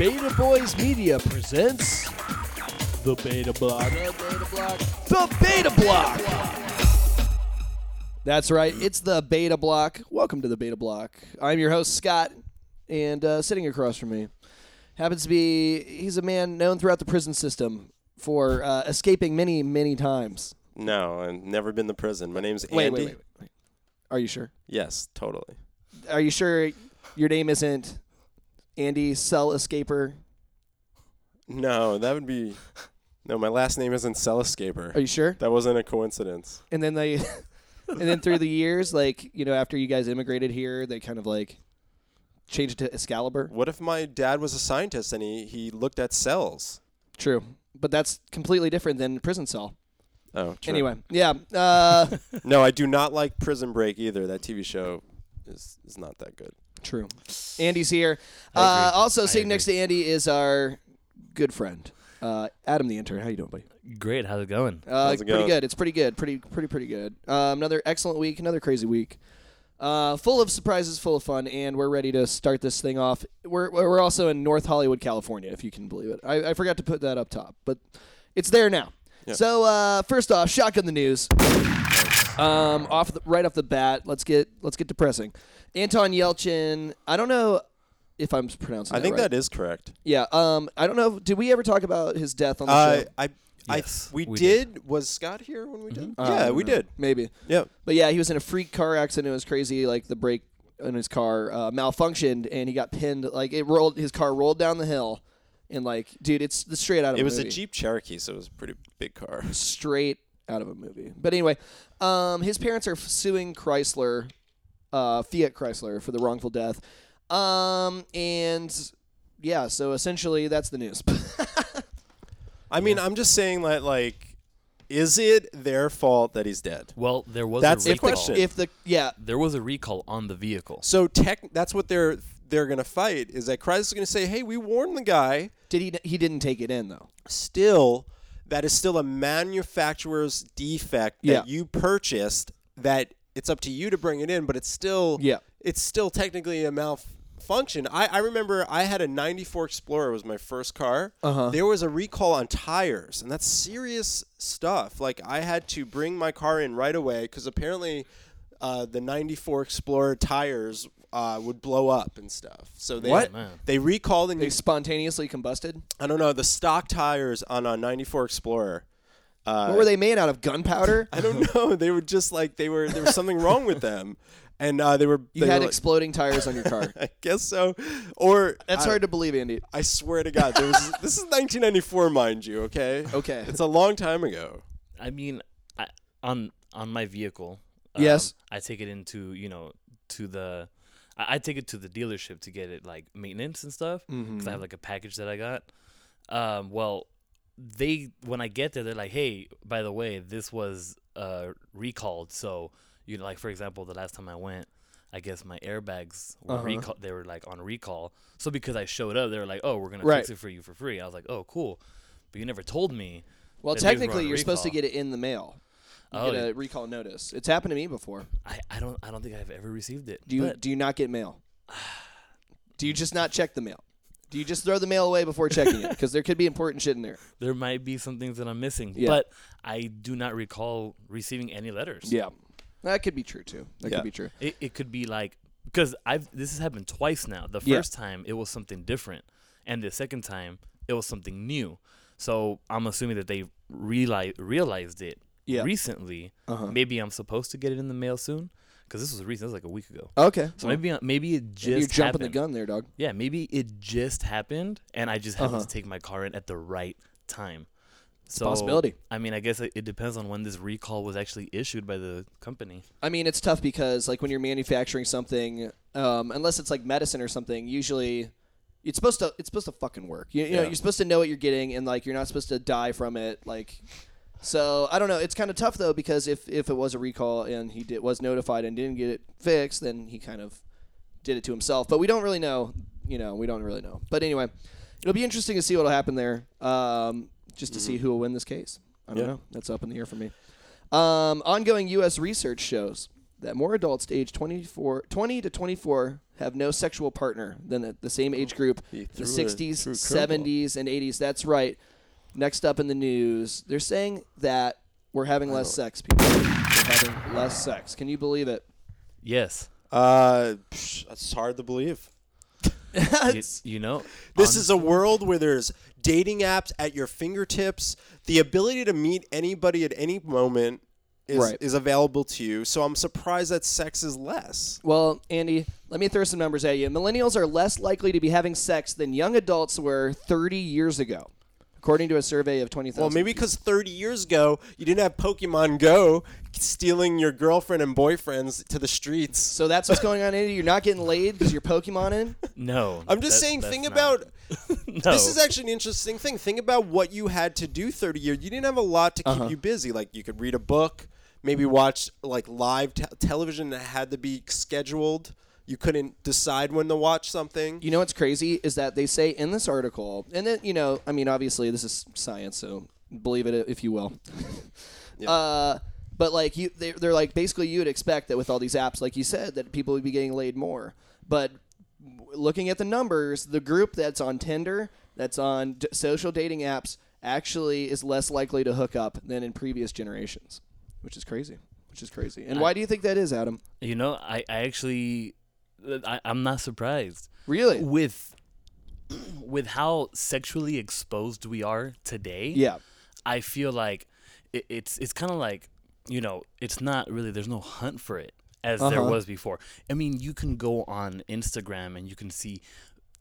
Beta Boys Media presents the Beta Block. The Beta Block. The Beta Block. That's right. It's the Beta Block. Welcome to the Beta Block. I'm your host Scott, and uh, sitting across from me happens to be he's a man known throughout the prison system for uh, escaping many, many times. No, I've never been to prison. My name's Andy. Wait, wait, wait, wait. Are you sure? Yes, totally. Are you sure your name isn't Andy Cell Escaper? No, that would be. No, my last name isn't Cell Escaper. Are you sure? That wasn't a coincidence. And then they, and then through the years, like you know, after you guys immigrated here, they kind of like changed it to Excalibur. What if my dad was a scientist and he, he looked at cells? True, but that's completely different than prison cell. Oh, true. Anyway, yeah. Uh, No, I do not like Prison Break either. That TV show is, is not that good. True. Andy's here. Uh, also sitting next to Andy is our good friend, uh, Adam the intern. How you doing, buddy? Great. How's it going? Uh, How's it pretty going? good. It's pretty good. Pretty pretty pretty good. Um, another excellent week. Another crazy week. Uh, full of surprises, full of fun, and we're ready to start this thing off. We're we're also in North Hollywood, California, if you can believe it. I, I forgot to put that up top, but it's there now. Yeah. So uh, first off, shotgun the news. Um, off the, right off the bat, let's get let's get depressing. Anton Yelchin. I don't know if I'm pronouncing. I think right. that is correct. Yeah. Um, I don't know. Did we ever talk about his death on the Uh, show? I, I, Yes, we, we did. Was Scott here when we did? Uh, I yeah, don't we know. did. Maybe. Yep. But yeah, he was in a freak car accident. It was crazy. Like the brake in his car uh, malfunctioned, and he got pinned. Like it rolled. His car rolled down the hill, and like, dude, it's the straight out of It a was movie. a Jeep Cherokee, so it was a pretty big car. Straight out of a movie. But anyway, um, his parents are suing Chrysler, uh, Fiat Chrysler, for the wrongful death. Um, and yeah, so essentially that's the news. I mean, I'm just saying that, like, is it their fault that he's dead? Well, there was That's a the if the recall. question. if the yeah There was a recall on the vehicle. So tech, that's what they're they're gonna fight. Is that Chrysler's gonna say, "Hey, we warned the guy." did he he didn't take it in though. Still, that is still a manufacturer's defect that Yeah. you purchased. That it's up to you to bring it in, but it's still Yeah. it's still technically a malfunction. I, I remember I had a '94 Explorer. It was my first car. Uh-huh. There was a recall on tires, and that's serious stuff. Like I had to bring my car in right away because apparently uh, the '94 Explorer tires uh, would blow up and stuff. So they What? They recalled and They you, spontaneously combusted. I don't know the stock tires on a '94 Explorer. Uh, What were they made out of? Gunpowder? I don't know. They were just like they were. There was something wrong with them, and uh, they were. You they had were, exploding tires on your car. I guess so. Or That's I, hard to believe, Andy. I swear to God, there was. this is 1994, mind you. Okay. Okay. It's a long time ago. I mean, I, on on my vehicle. um, Yes. I take it into you know to the. I, I take it to the dealership to get it like maintenance and stuff because Mm-hmm. I have like a package that I got. Um, well, they when I get there, they're like, "Hey, by the way, this was uh recalled." So you know, like for example, the last time I went, I guess my airbags were Uh-huh. recall. They were like on recall. So because I showed up, they were like, "Oh, we're gonna Right. fix it for you for free." I was like, "Oh, cool," but you never told me. Well, that these were technically, you're supposed to get it in the mail. You Oh, get a recall notice. It's happened to me before. I, I don't I don't think I've ever received it. Do you do you not get mail? Do you just not check the mail? Do you just throw the mail away before checking it? Because there could be important shit in there. there might be some things that I'm missing. Yeah. But I do not recall receiving any letters. Yeah, that could be true too. That Yeah. could be true. It, it could be like because I've this has happened twice now. The Yeah. first time it was something different, and the second time it was something new. So I'm assuming that they reali- realized it Yeah. recently. Uh-huh. Maybe I'm supposed to get it in the mail soon because this was recent. This was like a week ago. Okay. So maybe maybe it just you're jumping happened. the gun there, dog. Yeah, maybe it just happened, and I just happened Uh-huh. to take my car in at the right time. So, possibility. I mean, I guess it, it depends on when this recall was actually issued by the company. I mean, it's tough because like when you're manufacturing something, um, unless it's like medicine or something, usually it's supposed to it's supposed to fucking work. You, you know, Yeah. you're supposed to know what you're getting, and like you're not supposed to die from it. Like, so I don't know. It's kind of tough though because if if it was a recall and he did was notified and didn't get it fixed, then he kind of did it to himself. But we don't really know. You know, we don't really know. But anyway, it'll be interesting to see what'll happen there. Um, just to see who will win this case. I don't Yeah. know. That's up in the air for me. Um, ongoing U.S. research shows that more adults aged 24, 20 to 24 have no sexual partner than the, the same age group He the 60s, a 70s, and 80s. That's right. Next up in the news, they're saying that we're having less sex, people. We're having less sex. Can you believe it? Yes. Uh, psh, that's hard to believe. You, It's- you know, This is a world where there's dating apps at your fingertips. The ability to meet anybody at any moment is, Right. is available to you. So I'm surprised that sex is less. well, Andy, let me throw some numbers at you. Millennials are less likely to be having sex than young adults were 30 years ago, according to a survey of 20,000. Well, maybe because 30 years ago you didn't have Pokemon Go stealing your girlfriend and boyfriends to the streets. So that's what's going on, Andy. You're not getting laid because you're Pokemon in. no. I'm just that- saying, that's think not- about no. this is actually an interesting thing. Think about what you had to do 30 years. You didn't have a lot to keep Uh-huh. you busy. Like you could read a book, maybe watch like live te- television that had to be scheduled. You couldn't decide when to watch something. You know what's crazy is that they say in this article, and then you know, I mean, obviously this is science, so believe it if you will. Uh, but like you, they, they're like basically you would expect that with all these apps, like you said, that people would be getting laid more. But looking at the numbers, the group that's on Tinder, that's on d- social dating apps, actually is less likely to hook up than in previous generations, which is crazy. Which is crazy. And why do you think that is, Adam? You know, I, I actually, I, I'm not surprised Really? with with how sexually exposed we are today. Yeah. I feel like it, it's it's kind of like you know it's not really there's no hunt for it as there Uh-huh. was before. I mean, you can go on Instagram and you can see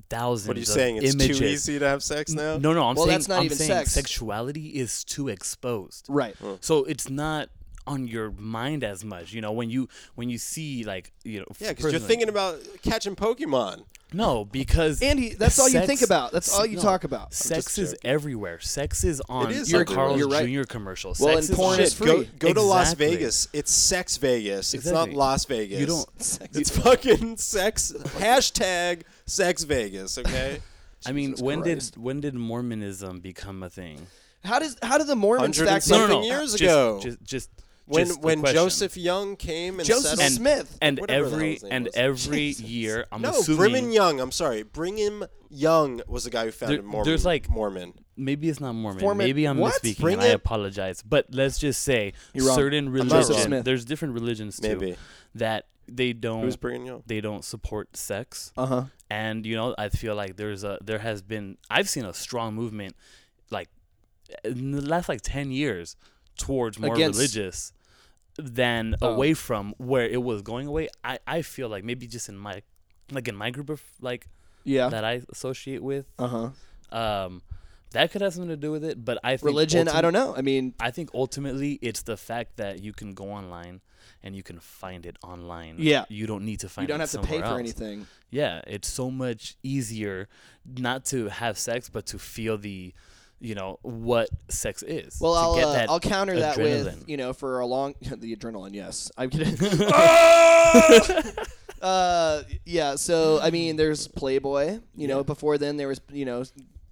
thousands. What are you of saying? It's images. too easy to have sex now? No, no, I'm Well, saying that's not I'm even saying sex. sexuality is too exposed. Right. So it's not on your mind as much. You know, when you when you see like you know, Yeah, because you're thinking about catching Pokemon. no because Andy, that's all you think about. That's all you no, talk about. Sex is everywhere. Sex is on is your everywhere. Carl's right. Jr. commercial. Well, Sex and is porn on- is Shit, go, free. go to Las Vegas. It's sex Vegas. It's Exactly. not Las Vegas. You don't. It's fucking sex. hashtag sex Vegas. Okay. I mean, Jesus when Christ. did when did Mormonism become a thing? How does how do the Mormons Hundred and factor? something years just, ago. Just, just when just a when question. Joseph Young came and Joseph settled. Smith. and whatever the hell every his name and was. every year, I'm no, assuming Brigham Young. I'm sorry, Brigham Young was the guy who founded There- Mormon. there's like- Mormon. maybe it's not Mormon. Mormon- maybe I'm what? misspeaking, Bring and I it- apologize. But let's just say You're wrong. certain I'm Joseph religions. Smith. There's different religions too Maybe. that they don't Who's Brigham Young? they don't support sex. Uh huh. and you know i feel like there's a there has been i've seen a strong movement like in the last like 10 years towards more Against- religious than Oh. away from where it was going away i i feel like maybe just in my like in my group of like Yeah. that i associate with Uh huh. um that could have something to do with it but i think Religion. I don't know. I mean, i think ultimately it's the fact that you can go online and you can find it online Yeah. you don't need to find. you don't have to pay for else. anything. Yeah, it's so much easier not to have sex, but to feel the, you know, what sex is. Well, I'll get uh, I'll counter that with you know for a long the adrenaline. Yes, I'm kidding. uh, yeah. So I mean, there's Playboy. You know, before then there was you know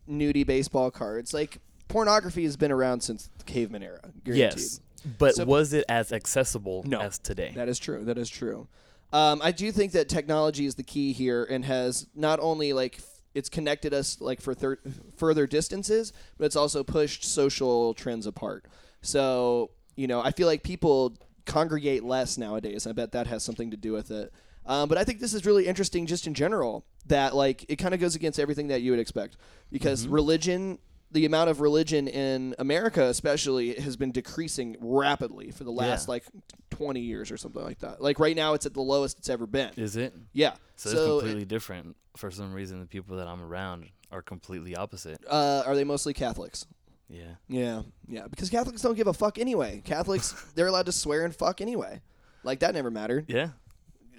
nudie baseball cards. Like pornography has been around since the caveman era. Guaranteed. yes, but So- was it as accessible No. as today? That is true. That is true. Um, I do think that technology is the key here and has not only like it's connected us like for thir- further distances, but it's also pushed social trends apart. So you know, I feel like people congregate less nowadays. I bet that has something to do with it. Um, but I think this is really interesting just in general that like it kind of goes against everything that you would expect because religion the amount of religion in America especially has been decreasing rapidly for the last Yeah. like 20 years or something like that. Like right now it's at the lowest it's ever been. Is it? Yeah. So, it's completely different. For some reason, the people that I'm around are completely opposite. uh, are they mostly Catholics? Yeah. Yeah. Yeah, because Catholics don't give a fuck anyway. Catholics they're allowed to swear and fuck anyway. Like that never mattered. Yeah.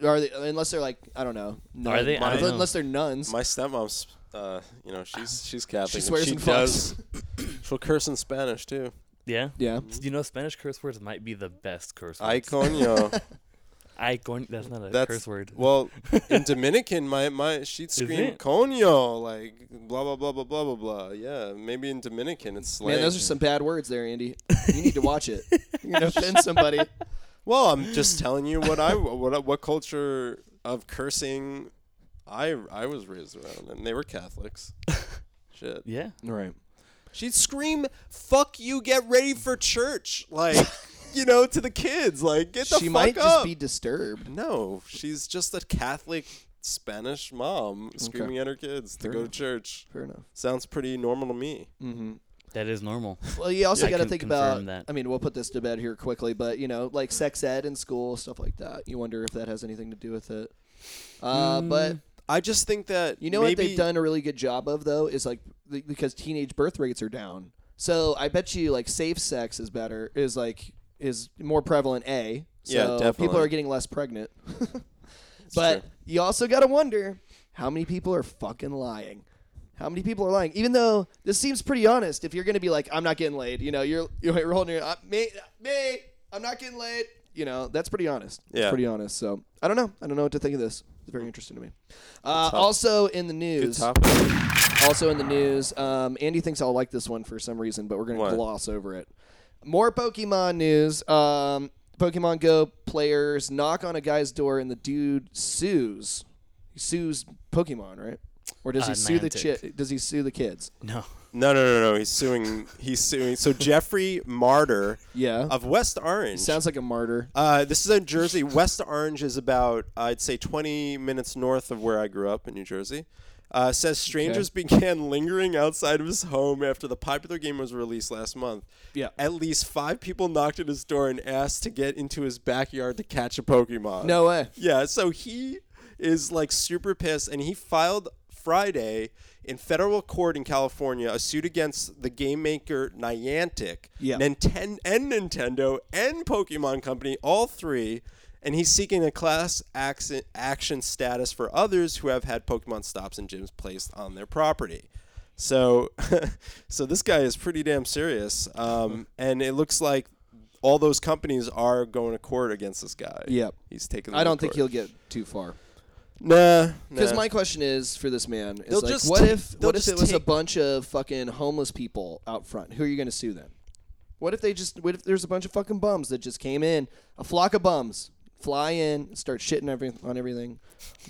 Are they unless they're like I don't know. Are they? I Unless, don't know. unless they're nuns. My stepmom's, uh, you know, she's she's Catholic. and swears she and does. She'll curse in Spanish too. Yeah. yeah. You know, Spanish curse words might be the best curse words. Ay coño. Icon. That's not a That's curse word. Well, in Dominican, my my she'd scream it? coño like blah blah blah blah blah blah blah. Yeah, maybe in Dominican it's slang. Man, those are some bad words there, Andy. You need to watch it. You're gonna offend somebody. Well, I'm just telling you what I what what culture of cursing I I was raised around, and they were Catholics. Shit. Yeah. Right. She'd scream, "Fuck you! Get ready for church!" Like, you know, to the kids. Like, get the She fuck might up. just be disturbed. no, she's just a Catholic Spanish mom screaming at her kids to Fair go to church. Fair enough. Sounds pretty normal to me. Mm-hmm. That is normal. Well, you also I got to can think confirm about. that. I mean, we'll put this to bed here quickly, but you know, like sex ed in school, stuff like that. You wonder if that has anything to do with it. Uh, But I just think that you know maybe, what they've done a really good job of though is like th- because teenage birth rates are down. So I bet you like safe sex is better is like is more prevalent. A so Yeah, people definitely. are getting less pregnant. but true. you also got to wonder how many people are fucking lying. How many people are lying? Even though this seems pretty honest, if you're going to be like, I'm not getting laid, you know, you're you're holding your uh, me me, I'm not getting laid. You know, that's pretty honest. It's Yeah. pretty honest. So I don't know. I don't know what to think of this. It's very interesting to me. Uh, also in the Good news, topic. also in the news, um, Andy thinks I'll like this one for some reason, but we're going to What? gloss over it. More Pokemon news. Um, Pokemon Go players knock on a guy's door and the dude sues. He sues Pokemon, right? Or does he Uh, sue the Niantic. chi- Does he sue the kids? No. No, no, no, no. He's suing. He's suing. So Jeffrey Marder Yeah. of West Orange. Sounds like a martyr. Uh, this is in Jersey. West Orange is about, I'd say, 20 minutes north of where I grew up in New Jersey. Uh, says strangers began lingering outside of his home after the popular game was released last month. Yeah. At least five people knocked at his door and asked to get into his backyard to catch a Pokemon. No way. Yeah, so he is like super pissed, and he filed Friday in federal court in California a suit against the game maker Niantic, Yeah. Ninten- and Nintendo, and Pokemon Company, all three. And he's seeking a class action, action status for others who have had Pokemon stops and gyms placed on their property. So, so this guy is pretty damn serious, um, and it looks like all those companies are going to court against this guy. Yep. He's taking. I don't think he'll get too far. Nah, Because nah. my question is for this man is They'll like, just what take- if they'll what if just it was a take- bunch of fucking homeless people out front? Who are you going to sue then? What if they just? What if there's a bunch of fucking bums that just came in, a flock of bums, fly in, start shitting every, on everything,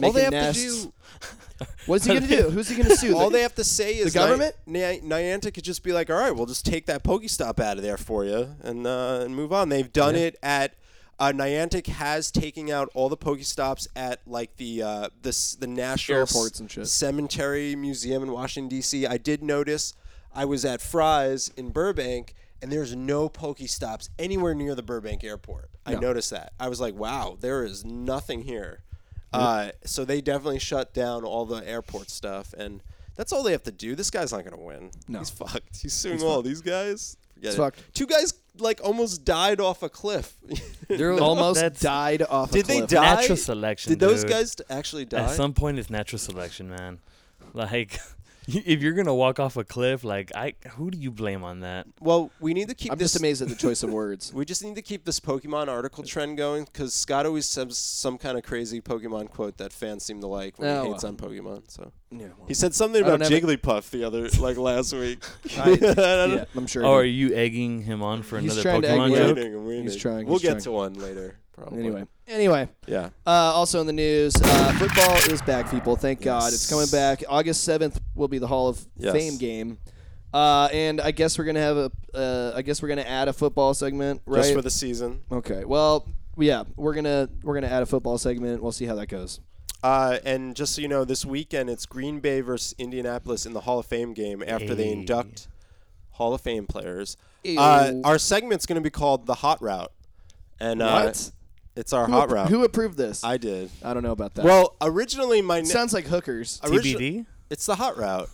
all making they have nests. to do, What is he going to do? Who's he going to sue? all The- they have to say is government? Ni- Ni- Niantic could just be like, all right, we'll just take that Pokestop out of there for you and uh, and move on. They've done it at. Uh, Niantic has taken out all the Pokestops at like the uh, the the National Airports and shit. Cemetery Museum in Washington D.C. I did notice. I was at Fry's in Burbank, and there's no Pokestops anywhere near the Burbank Airport. I No. noticed that. I was like, wow, there is nothing here. Uh, so they definitely shut down all the airport stuff, and that's all they have to do. This guy's not gonna win. No. he's fucked. He's suing all these guys. Forget He's it. fucked. Two guys like almost died off a cliff. They're almost that's died off. Did a they cliff. die? Natural selection. Did those dude. guys actually die? At some point, it's natural selection, man. Like, if you're gonna walk off a cliff, like I, who do you blame on that? well, we need to keep. I'm this, just amazed at the choice of words. We just need to keep this Pokemon article trend going because Scott always says some kind of crazy Pokemon quote that fans seem to like when Oh, he hates well. on Pokemon. So Yeah, well, he said something about don't have it- Jigglypuff the other like last week. I- I don't yeah, I'm sure. Oh, are you egging him on for He's another trying to egg Pokemon me I'm on. joke? waiting, waiting. He's trying, We'll he's get trying. to one later. Probably. Anyway, anyway. Yeah. Uh, also in the news, uh, football is back, people. Thank God, it's coming back. August seventh will be the Hall of Yes. Fame game, uh, and I guess we're gonna have a. Uh, I guess we're gonna add a football segment, right? Just for the season. okay. Well, yeah, we're gonna we're gonna add a football segment. We'll see how that goes. Uh, and just so you know, this weekend it's Green Bay versus Indianapolis in the Hall of Fame game after they Hey. induct Hall of Fame players. Uh, Ew. our segment's going to be called the Hot Route, and uh, What? It's our Who, Hot appro- Route. who approved this? I, did. I don't know about that. Well, originally my it na- sounds like hookers. origi- TBD. It's the Hot Route.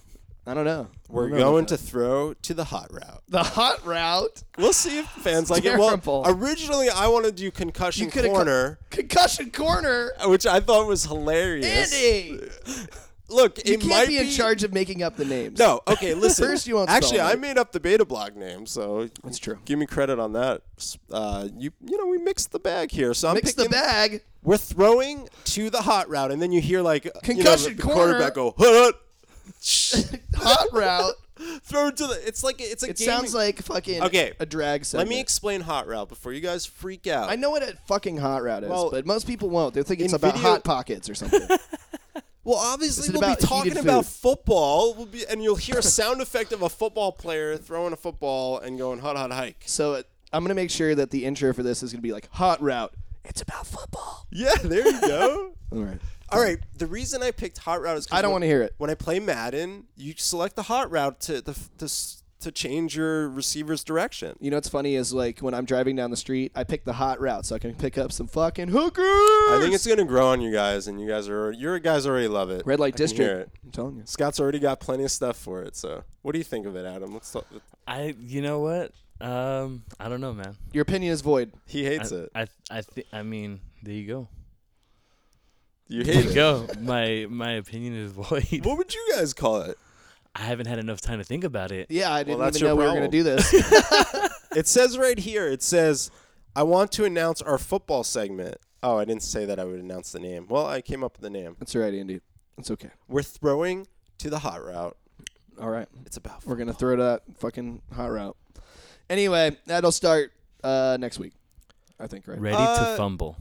I don't know. We're don't know going about to throw to the Hot Route. the hot route. We'll see if fans like Terrible. it. Well, originally I wanted to do concussion You coulda co- corner, Concussion corner. which I thought was hilarious. Andy, Look, you it can't might be in charge of making up the names. No, okay, listen. First you won't Actually, spell I it. made up the Beta Block name, so That's true. give me credit on that. Uh, you you know we mixed the bag here, so I'm Mix the picking- bag. We're throwing to the hot route, and then you hear like you know, Concussion the corner. quarterback go hut, hot route. throw it to the. It's like it's a. It sounds like fucking Okay, a drag set. Let me explain Hot Route before you guys freak out. I know what a fucking hot route is, Well, but most people won't. They think it's in about video- hot pockets or something. Well, obviously we'll about be talking about football. We'll be, and you'll hear a sound effect of a football player throwing a football and going hot, hot hike. so it, I'm gonna make sure that the intro for this is gonna be like hot route. It's about football. Yeah, there you go. All right. All right. The reason I picked hot route is I don't want to hear it. When I play Madden, you select the hot route to the to, s- to change your receiver's direction. You know what's funny is like when I'm driving down the street, I pick the hot route so I can pick up some fucking hookers. I think it's gonna grow on you guys, and you guys are your guys already love it. red light I can hear district. it. I'm telling you. Scott's already got plenty of stuff for it. So, what do you think of it, Adam? Let's talk. I, you know what? Um, I don't know, man. Your opinion is void. He hates I, it. I, I, thi- I mean, there you go. You hate you it. go. My, my opinion is void. What would you guys call it? I haven't had enough time to think about it. Yeah, I didn't that's even your know we were gonna do this. It says right here. It says, "I want to announce our football segment." Oh, I didn't say that I would announce the name. Well, I came up with the name. That's right, Andy. It's okay. We're throwing to the hot route. All right. It's about. We're gonna throw that fucking hot route. Anyway, that'll start uh, next week. I think, right? Ready Uh, to fumble.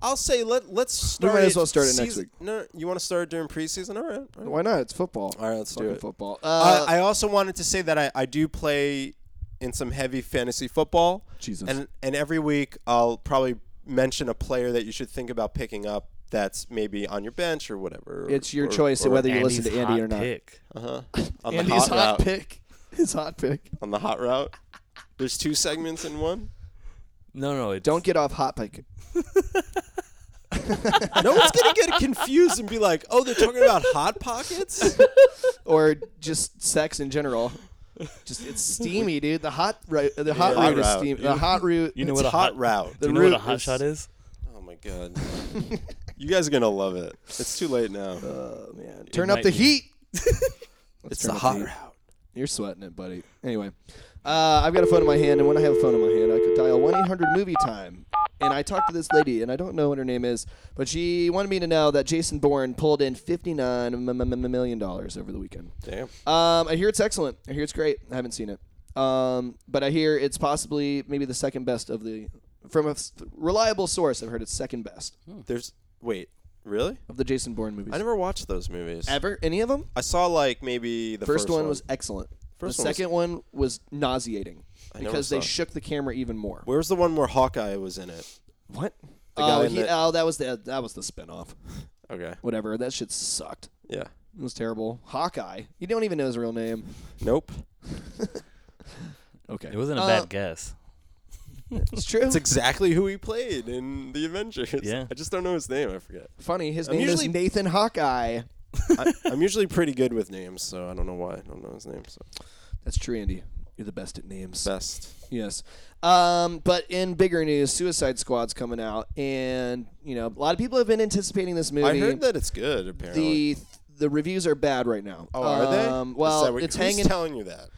I'll say let let's start. We might as well start it next season- No, you want to start it during preseason? All right. all right. Why not? It's football. All right, let's do Fucking it. football. Uh, Uh, I also wanted to say that I, I do play in some heavy fantasy football, Jesus. and and every week I'll probably mention a player that you should think about picking up. That's maybe on your bench or whatever. or- It's your or- choice or- whether you Andy's listen to Andy hot or not. Pick. Uh-huh. On Andy's the hot, hot, route. pick. His hot pick. On the hot route. There's two segments in one. No, no, it's, Don't get off hot pick. No one's gonna get confused and be like, "Oh, they're talking about hot pockets." or just sex in general. Just it's steamy, dude. The hot right, the hot hot route is route. steamy. The hot route. You know It's what a hot hot route. The Do you know what a root hot is- shot is? Oh my god. You guys are gonna love it. It's too late now. Oh man, turn up might the be. heat. it's turn the up hot heat. route. You're sweating it, buddy. Anyway, uh, I've got a phone in my hand, and when I have a phone in my hand, I could dial one eight hundred movie time. And I talked to this lady, and I don't know what her name is, but she wanted me to know that Jason Bourne pulled in fifty nine million dollars over the weekend. Damn. Um, I hear it's excellent. I hear it's great. I haven't seen it. Um, but I hear it's possibly maybe the second best of the from a s- reliable source. I've heard it's second best There's wait, really? of the Jason Bourne movies. I never watched those movies. Ever any of them? I saw like maybe the first, first, one, was excellent. First the one was- second one was nauseating I never because they saw it. shook the camera even more. Where's the one where Hawkeye was in it? What? The guy Oh, in he, the- oh, that was the that was the spinoff. Okay. Whatever. That shit sucked. Yeah. It was terrible. Hawkeye. You don't even know his real name. Nope. Okay. It wasn't a Uh, bad guess. It's true. It's exactly who he played in the Avengers. Yeah. I just don't know his name. I forget. Funny. His I'm name usually- is Nathan Hawkeye. I, I'm usually pretty good with names, so I don't know why I don't know his name. So That's true, Andy. You're the best at names. best. Yes. Um, but in bigger news, Suicide Squad's coming out, and you know a lot of people have been anticipating this movie. I heard that it's good. Apparently. the the reviews are bad right now. oh, are they? Um, Is well, what- it's who's hanging. telling you that.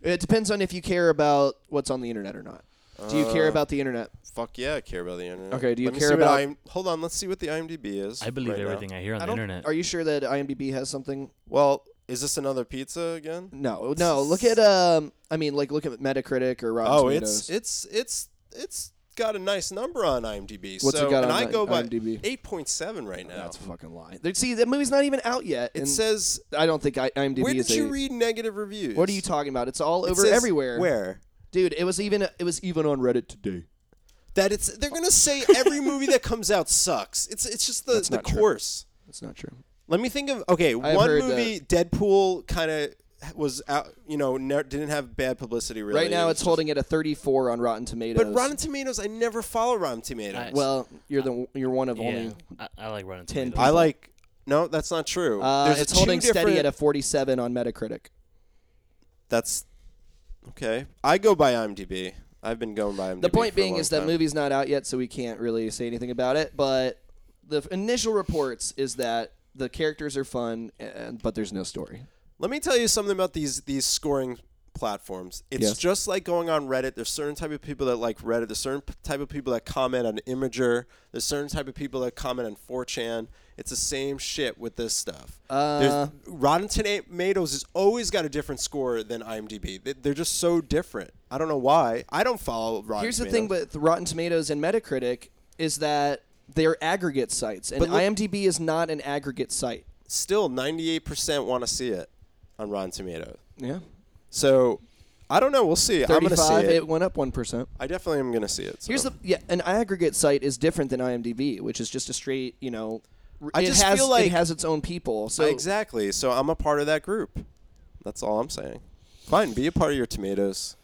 it depends on if you care about what's on the internet or not. Do you care Uh, about the internet? Fuck yeah, I care about the internet. Okay, do you Let care see what about- IM hold on, let's see what the IMDb is. I believe right now. everything I hear on I the internet. Are you sure that IMDb has something? Well, is this another pizza again? No, no. Look at um. I mean, like look at Metacritic or Rotten oh, Tomatoes. it's it's it's it's got a nice number on IMDb. What's so, it got and on I go by IMDb? 8.7 right now. That's a fucking lie. There- See, the movie's not even out yet. it and says I don't think I, IMDb Where is did you a- read negative reviews? What are you talking about? It's all It over says- everywhere. Where? Dude, it was even it was even on Reddit today. That it's they're gonna say every movie that comes out sucks. It's it's just the That's the not true. course. That's not true. Let me think of okay. I've one heard movie, Deadpool, kind of was out. You know, ne- didn't have bad publicity. Really, right now, it's was holding at a 34 on Rotten Tomatoes. But Rotten Tomatoes, I never follow Rotten Tomatoes. I- well, you're the you're one of yeah, only. I, I like Rotten 10 Tomatoes. I like. No, that's not true. Uh, There's it's two holding steady different- at a 47 on Metacritic. That's okay. I go by IMDb. I've been going by IMDb. The point for a being long is that time. movie's not out yet, so we can't really say anything about it. But the f- initial reports is that the characters are fun, and, but there's no story. Let me tell you something about these these scoring platforms. It's Yes. just like going on Reddit. There's certain type of people that like Reddit. There's certain p- type of people that comment on Imgur. There's certain type of people that comment on 4chan. It's the same shit with this stuff. Uh, There's, Rotten Tomatoes has always got a different score than IMDb. They- They're just so different. I don't know why. I don't follow Rotten Here's the thing with Rotten Tomatoes and Metacritic is that they're aggregate sites, and But look- IMDb is not an aggregate site. Still, 98% want to see it on Rotten Tomatoes. Yeah, So, I don't know. We'll see. I'm going to see thirty-five. it. It went up one percent. I definitely am going to see it. So. Here's the yeah, an aggregate site is different than IMDb, which is just a straight, you know. r- I it just has, feel like- it has its own people. So exactly. So I'm a part of that group. That's all I'm saying. Fine, be a part of your tomatoes.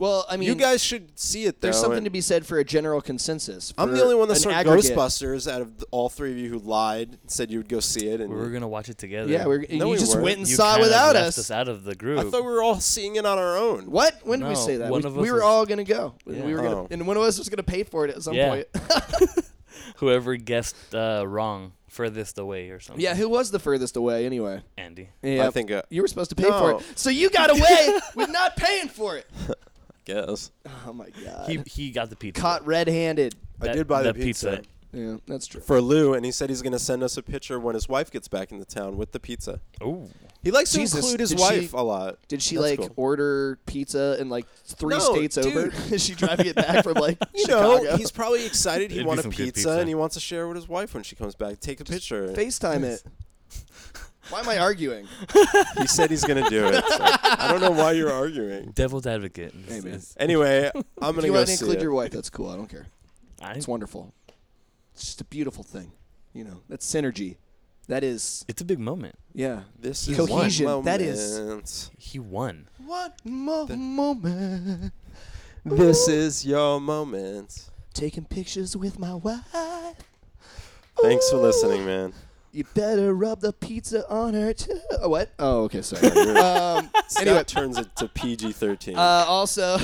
Well, I mean, you guys should see it though. there's something to be said for a general consensus. I'm the only one that an saw aggregate. Ghostbusters out of th- all three of you who lied and said you would go see it. And We were gonna watch it together. Yeah, we're, No, you we just weren't. went and You saw it without left us. us out of the group. I thought we were all seeing it on our own. What? When did we say that? one we of we were was- all gonna go. Yeah. We were gonna, Oh. and one of us was gonna pay for it at some Yeah. point. Whoever guessed uh, wrong furthest away or something. yeah, who was the furthest away anyway? Andy. Yeah, I think. Uh, you were supposed to pay for it, so you got away with not paying for it. guess Oh my god! He he got the pizza. Caught red-handed. I That- did buy the that pizza, Yeah, that's true. for Lou, and he said he's going to send us a picture when his wife gets back into town with the pizza. Oh, He likes Jesus, to include his did wife she- a lot. Did she That's like cool. order pizza in like three No, states over? Is she driving it back from like You Chicago? know, he's probably excited. He It'd be wanted some pizza, pizza. and he wants to share with his wife when she comes back. Take a picture. FaceTime it. Why am I arguing? He said he's going to do it. so I don't know why you're arguing. devil's advocate. Hey, man. Anyway, I'm going to you go want to see include it. your wife, that's cool. I don't care. I, It's wonderful. It's just a beautiful thing. You know, that's synergy. That is, it's a big moment. yeah. This is Cohesion, one that is- moment. He won. One more moment. This is your moment. Taking pictures with my wife. Thanks for listening, man. You better rub the pizza on her too. Oh, what? Oh, okay, sorry. um, Scott anyway, turns it to PG-13. uh, also,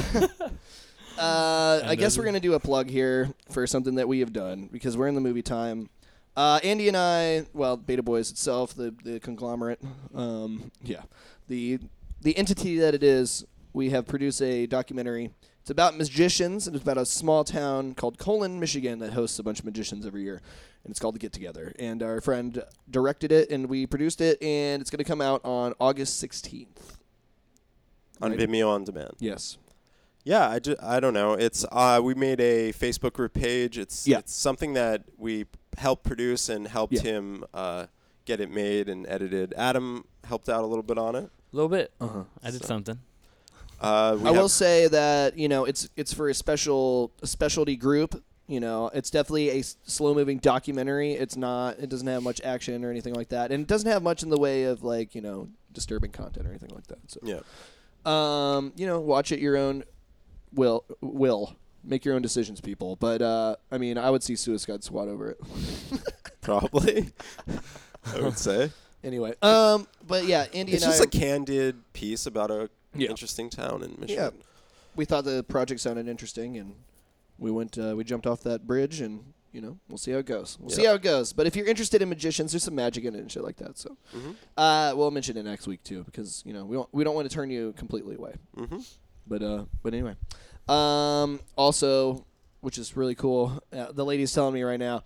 uh, I guess we're gonna do a plug here for something that we have done because we're in the movie time. Uh, Andy and I, well, Beta Boys itself, the the conglomerate, um, yeah, the the entity that it is, we have produced a documentary. It's about magicians, and it's about a small town called Colon, Michigan, that hosts a bunch of magicians every year, and it's called The Get Together. And our friend directed it, and we produced it, and it's going to come out on August sixteenth. on right. Vimeo on demand. Yes. Yeah, I, ju- I don't know. It's uh, we made a Facebook group page. It's Yeah. it's something that we helped produce and helped Yeah. him uh, get it made and edited. Adam helped out a little bit on it. A little bit. Uh huh. I did So- something. Uh, we I will say that you know it's it's for a special a specialty group. You know, it's definitely a slow moving documentary. It's not. It doesn't have much action or anything like that, and it doesn't have much in the way of like you know disturbing content or anything like that. So, yeah. um, you know, watch it your own will will make your own decisions, people. But uh, I mean, I would see Suicide Squad over it. Probably. I would say anyway, um, but yeah, Andy it's just I a candid piece about a Yeah. interesting town in Michigan. yeah, Michigan. we thought the project sounded interesting, and we went. Uh, we jumped off that bridge, and you know, we'll see how it goes. We'll see how it goes. But if you're interested in magicians, there's some magic in it and shit like that. So, Mm-hmm. uh, we'll mention it next week too, because you know we don't we don't want to turn you completely away. Mm-hmm. But uh, but anyway, um, also, which is really cool. Uh, the lady's telling me right now.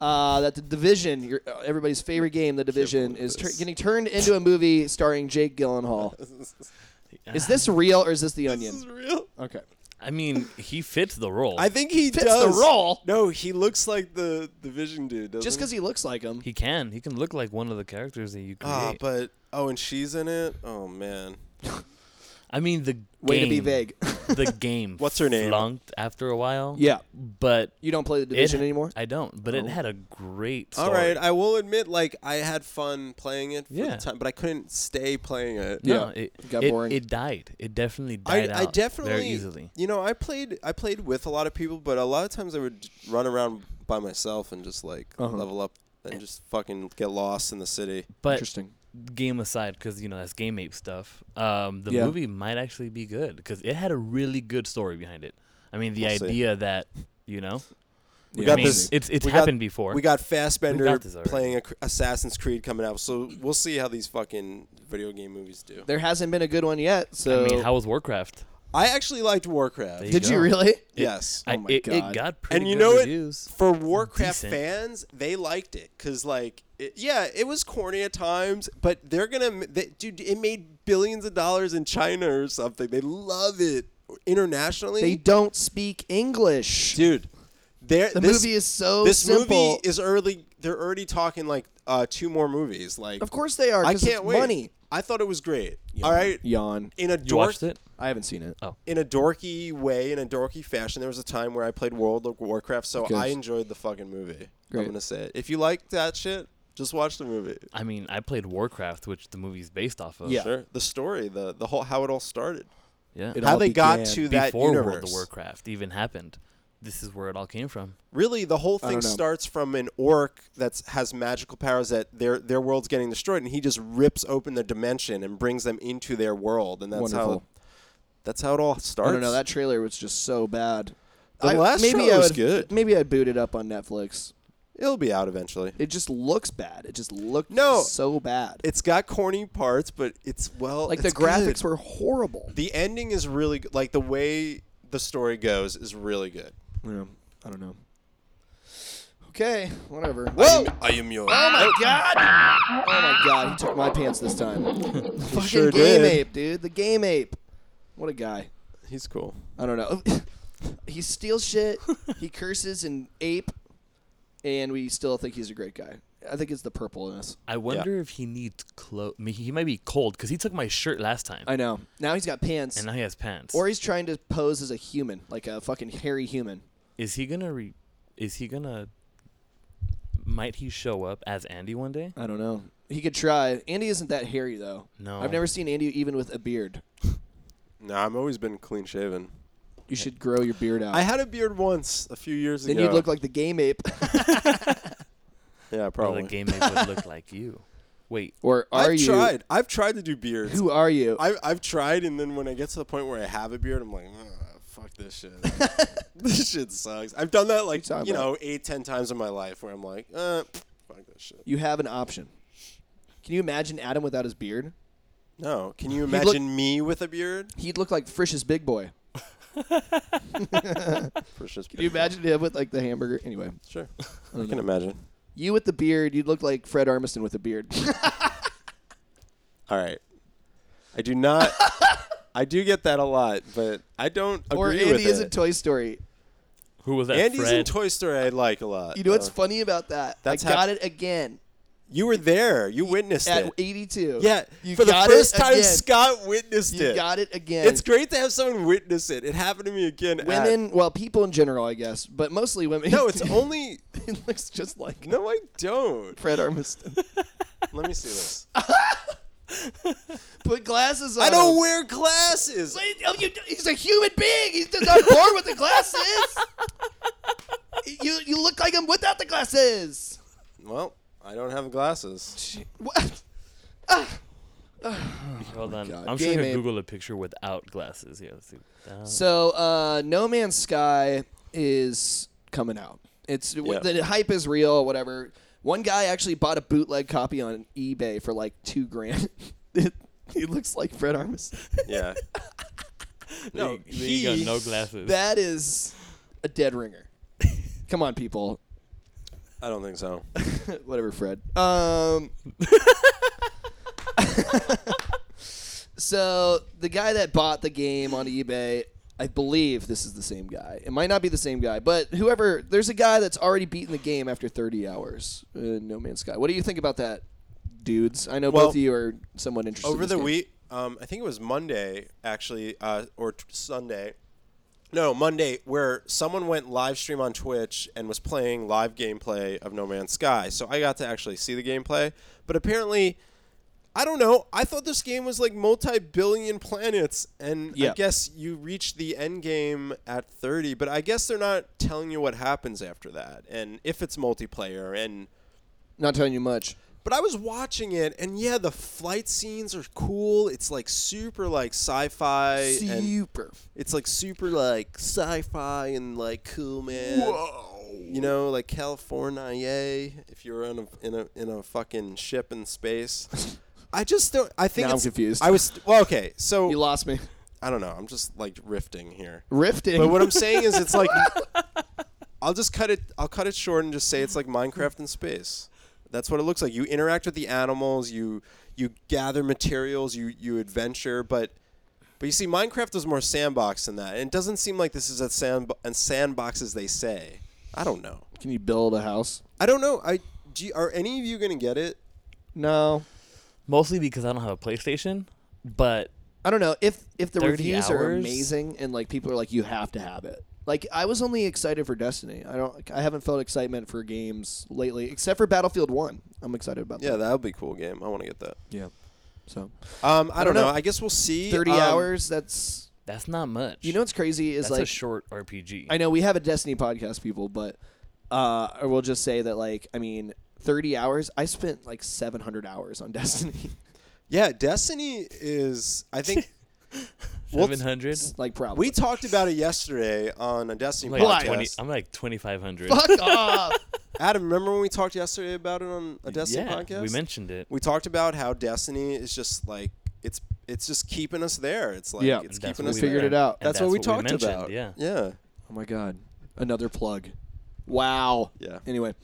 Uh, that the division, your, uh, everybody's favorite game, the division, is tur- getting turned into a movie starring Jake Gyllenhaal. Is this real or is this the This Onion? is real. Okay, I mean, he fits the role. I think he fits does. the role. No, he looks like the the Vision dude. Doesn't Just he? because he looks like him. he can. He can look like one of the characters that you create. Ah, but oh, and she's in it. Oh man. I mean, the Way to be vague. the game. What's her name? Flunked after a while. yeah, but you don't play the division it, anymore. I don't. But Oh. it had a great. Story. All right, I will admit, like I had fun playing it for Yeah. the time, but I couldn't stay playing it. No, Yeah. it Got it, boring. It died. It definitely I, died I out definitely, very easily. you know, I played, I played with a lot of people, but a lot of times I would run around by myself and just like Uh-huh. level up and just fucking get lost in the city. But Interesting. Game aside, because you know that's game ape stuff. Um, the Yeah. movie might actually be good because it had a really good story behind it. I mean, the We'll see. idea that you know, We got I mean, this. It's it's we got- happened before. We got Fassbender got playing a, Assassin's Creed coming out, so we'll see how these fucking video game movies do. There hasn't been a good one yet. So I mean, how was Warcraft? I actually liked Warcraft. You did you go. really? yes. Oh my it, God. it got pretty and you good know reviews. what? For Warcraft Decent. fans, they liked it because, like, it, yeah, it was corny at times, but they're gonna, they, dude, it made billions of dollars in China or something. They love it internationally. They don't speak English. dude, they're, the this, movie is so this simple. movie is early. They're already talking like uh, two more movies. Like, of course they are. I can't it's wait. Money. I thought it was great. All right, Yawn. in a You watched it? I haven't seen it. Oh, in a dorky way, in a dorky fashion. There was a time where I played World of Warcraft, so Good. I enjoyed the fucking movie. Great. I'm gonna say it. If you like that shit, just watch the movie. I mean, I played Warcraft, which the movie's based off of. Yeah. Sure. The story, the the whole how it all started, Yeah. It how they got to that Before universe. World of Warcraft even happened, this is where it all came from. Really, the whole thing starts from an orc that has magical powers that their their world's getting destroyed, and he just rips open the dimension and brings them into their world, and that's Wonderful. how that's how it all starts. I don't know. That trailer was just so bad. The I, last maybe trailer I was good. Maybe I'd boot it up on Netflix. It'll be out eventually. It just looks bad. It just looked No. so bad. It's got corny parts, but it's well. like the graphics good. were horrible. The ending is really good. Like the way the story goes is really good. Yeah, I don't know. Okay, whatever. Whoa! I am your. Oh my god! Oh my god! He took my pants this time. Fucking sure game did. ape, dude. The game ape. What a guy. He's cool. I don't know. he steals shit. He curses and ape, and we still think he's a great guy. I think it's the purpleness. I wonder if he needs clothes. I mean, he might be cold because he took my shirt last time, I know. Now he's got pants, and now he has pants. or he's trying to pose as a human, like a fucking hairy human. is he gonna re? Is he gonna? Might he show up as Andy one day? I don't know. He could try. Andy isn't that hairy though. No. I've never seen Andy even with a beard. No, I've always been clean shaven. You should grow your beard out. I had a beard once a few years ago. then ago. you'd look like the game ape. yeah, Well, probably. the game ape would look like you. Wait, or are I've you? tried. I've tried to do beards. Who are you? I, I've tried, and then when I get to the point where I have a beard, I'm like, "Ugh, fuck this shit. this shit sucks. I've done that like you talking know eight, ten times in my life where I'm like, uh, fuck this shit. You have an option. Can you imagine Adam without his beard? No, can you He'd look- imagine me with a beard? He'd look like Frisch's big boy. For. Can you imagine him with like the hamburger? Anyway, Sure, I I can know. imagine. you with the beard, you'd look like Fred Armisen with a beard. All right, I do not. I do get that a lot, but I don't or agree Andy with is it. in Toy Story. who was that? Andy's Fred? in Toy Story. I like a lot. You know what's Uh, funny about that? that's I hap- got it again you were there. You witnessed at it. 82. Yeah, you for the first time, again. Scott witnessed You it. got it again. It's great to have someone witness it. It happened to me again. at- women, well, people in general, I guess, but mostly women. no, it's only. it looks just like No, I don't. Fred Armisen. Let me see this. Put glasses on. I don't him. wear glasses. Wait, oh, you, he's a human being. He's just not born with the glasses. you you look like him without the glasses. Well, I don't have glasses. What? Hold on, God. I'm Game sure I ape. Google a picture without glasses. Yeah, let's see. Down. So, uh, No Man's Sky is coming out. It's Yeah. the hype is real. Whatever. One guy actually bought a bootleg copy on eBay for like two grand. he looks like Fred Armisen. Yeah. no, There you- there you go, he- no glasses. That is a dead ringer. Come on, people. I don't think so. Whatever, Fred. Um. so the guy that bought the game on eBay, I believe this is the same guy. It might not be the same guy, but whoever, there's a guy that's already beaten the game after 30 hours. in No Man's Sky. What do you think about that, dudes? I know Well, both of you are somewhat interested. Over in this the game. week, um, I think it was Monday actually, uh, or t- Sunday. No, Monday, where someone went live stream on Twitch and was playing live gameplay of No Man's Sky. So I got to actually see the gameplay. But apparently, I don't know. I thought this game was like multi-billion planets, and I guess you reach the end game at 30. But I guess they're not telling you what happens after that, and if it's multiplayer, and Not telling you much. But I was watching it, and yeah, the flight scenes are cool. It's like super like sci-fi, and Super. it's like super like sci-fi and like cool, man. Whoa. you know, like California, if you were in a in a in a fucking ship in space. I just don't. I think Now I'm confused. I was well, okay. So You lost me. I don't know. I'm just like rifting here. Rifting. But what I'm saying is, it's like I'll just cut it. I'll cut it short and just say it's like Minecraft in space. That's what it looks like. You interact with the animals. You you gather materials. You you adventure. But but you see, Minecraft is more sandbox than that. And it doesn't seem like this is a sand a sandbox as they say. I don't know. Can you build a house? I don't know. I do you- are any of you gonna get it? No. Mostly because I don't have a PlayStation, but I don't know if if the 30 reviews are amazing and like people are like you have to have it. Like I was only excited for Destiny. I don't. I haven't felt excitement for games lately, except for Battlefield One. I'm excited about Yeah, that. that would be a cool game. I want to get that. Yeah. So Um, I, I don't don't know. know. I guess we'll see. 30 Um, hours. That's that's not much. you know what's crazy is that's like a short RPG. I know we have a Destiny podcast, people, but uh, I will just say that like I mean, 30 hours. I spent like 700 hours on Destiny. Yeah, Destiny is. I think Well, Seven hundred. like probably. we talked about it yesterday on a Destiny I'm like podcast. twenty. I'm like twenty five hundred. Fuck off. Adam, remember when we talked yesterday about it on a Destiny yeah, podcast? we mentioned it. We talked about how Destiny is just like it's it's just keeping us there. It's like Yeah. it's And keeping us we figured it out. And That's, what we we talked mentioned, about. Yeah. Yeah. Oh my god. Another plug. Wow. Yeah. Anyway,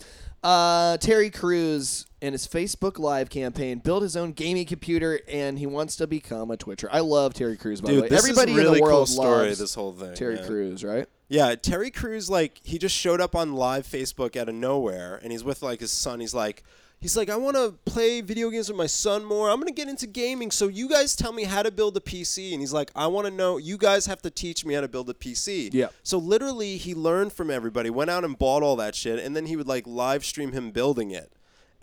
uh, Terry Crews and his Facebook Live campaign built his own gaming computer, and he wants to become a Twitcher. I love Terry Crews. By the Dude, way, this everybody is a really in the world cool story. loves This whole thing. Terry yeah. Crews, right? Yeah, Terry Crews like he just showed up on live Facebook out of nowhere, and he's with like his son. He's like, he's like, I want to play video games with my son more. I'm gonna get into gaming. So you guys tell me how to build a PC, and he's like, I want to know. You guys have to teach me how to build a PC. Yeah. So literally, he learned from everybody, went out and bought all that shit, and then he would like live stream him building it.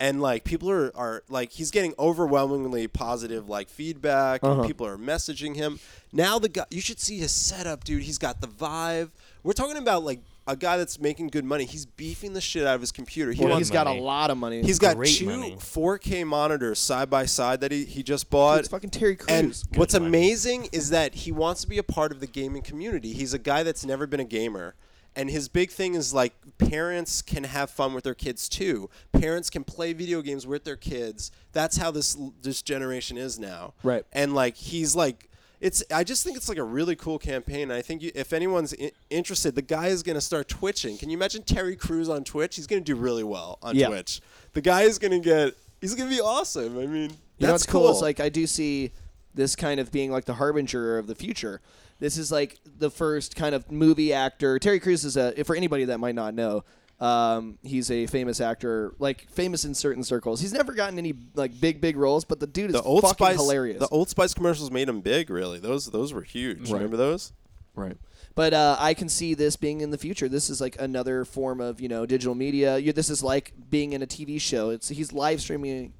And like people are, are like he's getting overwhelmingly positive like feedback. Uh-huh. And people are messaging him. Now the guy, you should see his setup, dude. He's got the Vive. We're talking about like a guy that's making good money. He's beefing the shit out of his computer. He Well, wants, he's got a lot of money. he's got great two money. 4K monitors side by side that he, he just bought. it's fucking Terry Crews. And Crews. what's money. amazing is that he wants to be a part of the gaming community. He's a guy that's never been a gamer. And his big thing is like parents can have fun with their kids too. Parents can play video games with their kids. That's how this this generation is now. Right. And like he's like it's I just think it's like a really cool campaign. I think you, if anyone's I- interested, the guy is going to start twitching. Can you imagine Terry Crews on Twitch? He's going to do really well on Yeah. Twitch. The guy is going to get he's going to be awesome. I mean, You know that's what's cool is like I do see this kind of being like the harbinger of the future. This is like the first kind of movie actor. Terry Crews is a for anybody that might not know. Um, he's a famous actor, like famous in certain circles. He's never gotten any like big big roles, but the dude is the Old fucking Spice hilarious. The Old Spice commercials made him big. Really, those those were huge. Right. Remember those? Right. But uh, I can see this being in the future. This is like another form of you know digital media. You, this is like being in a TV show. It's he's live streaming.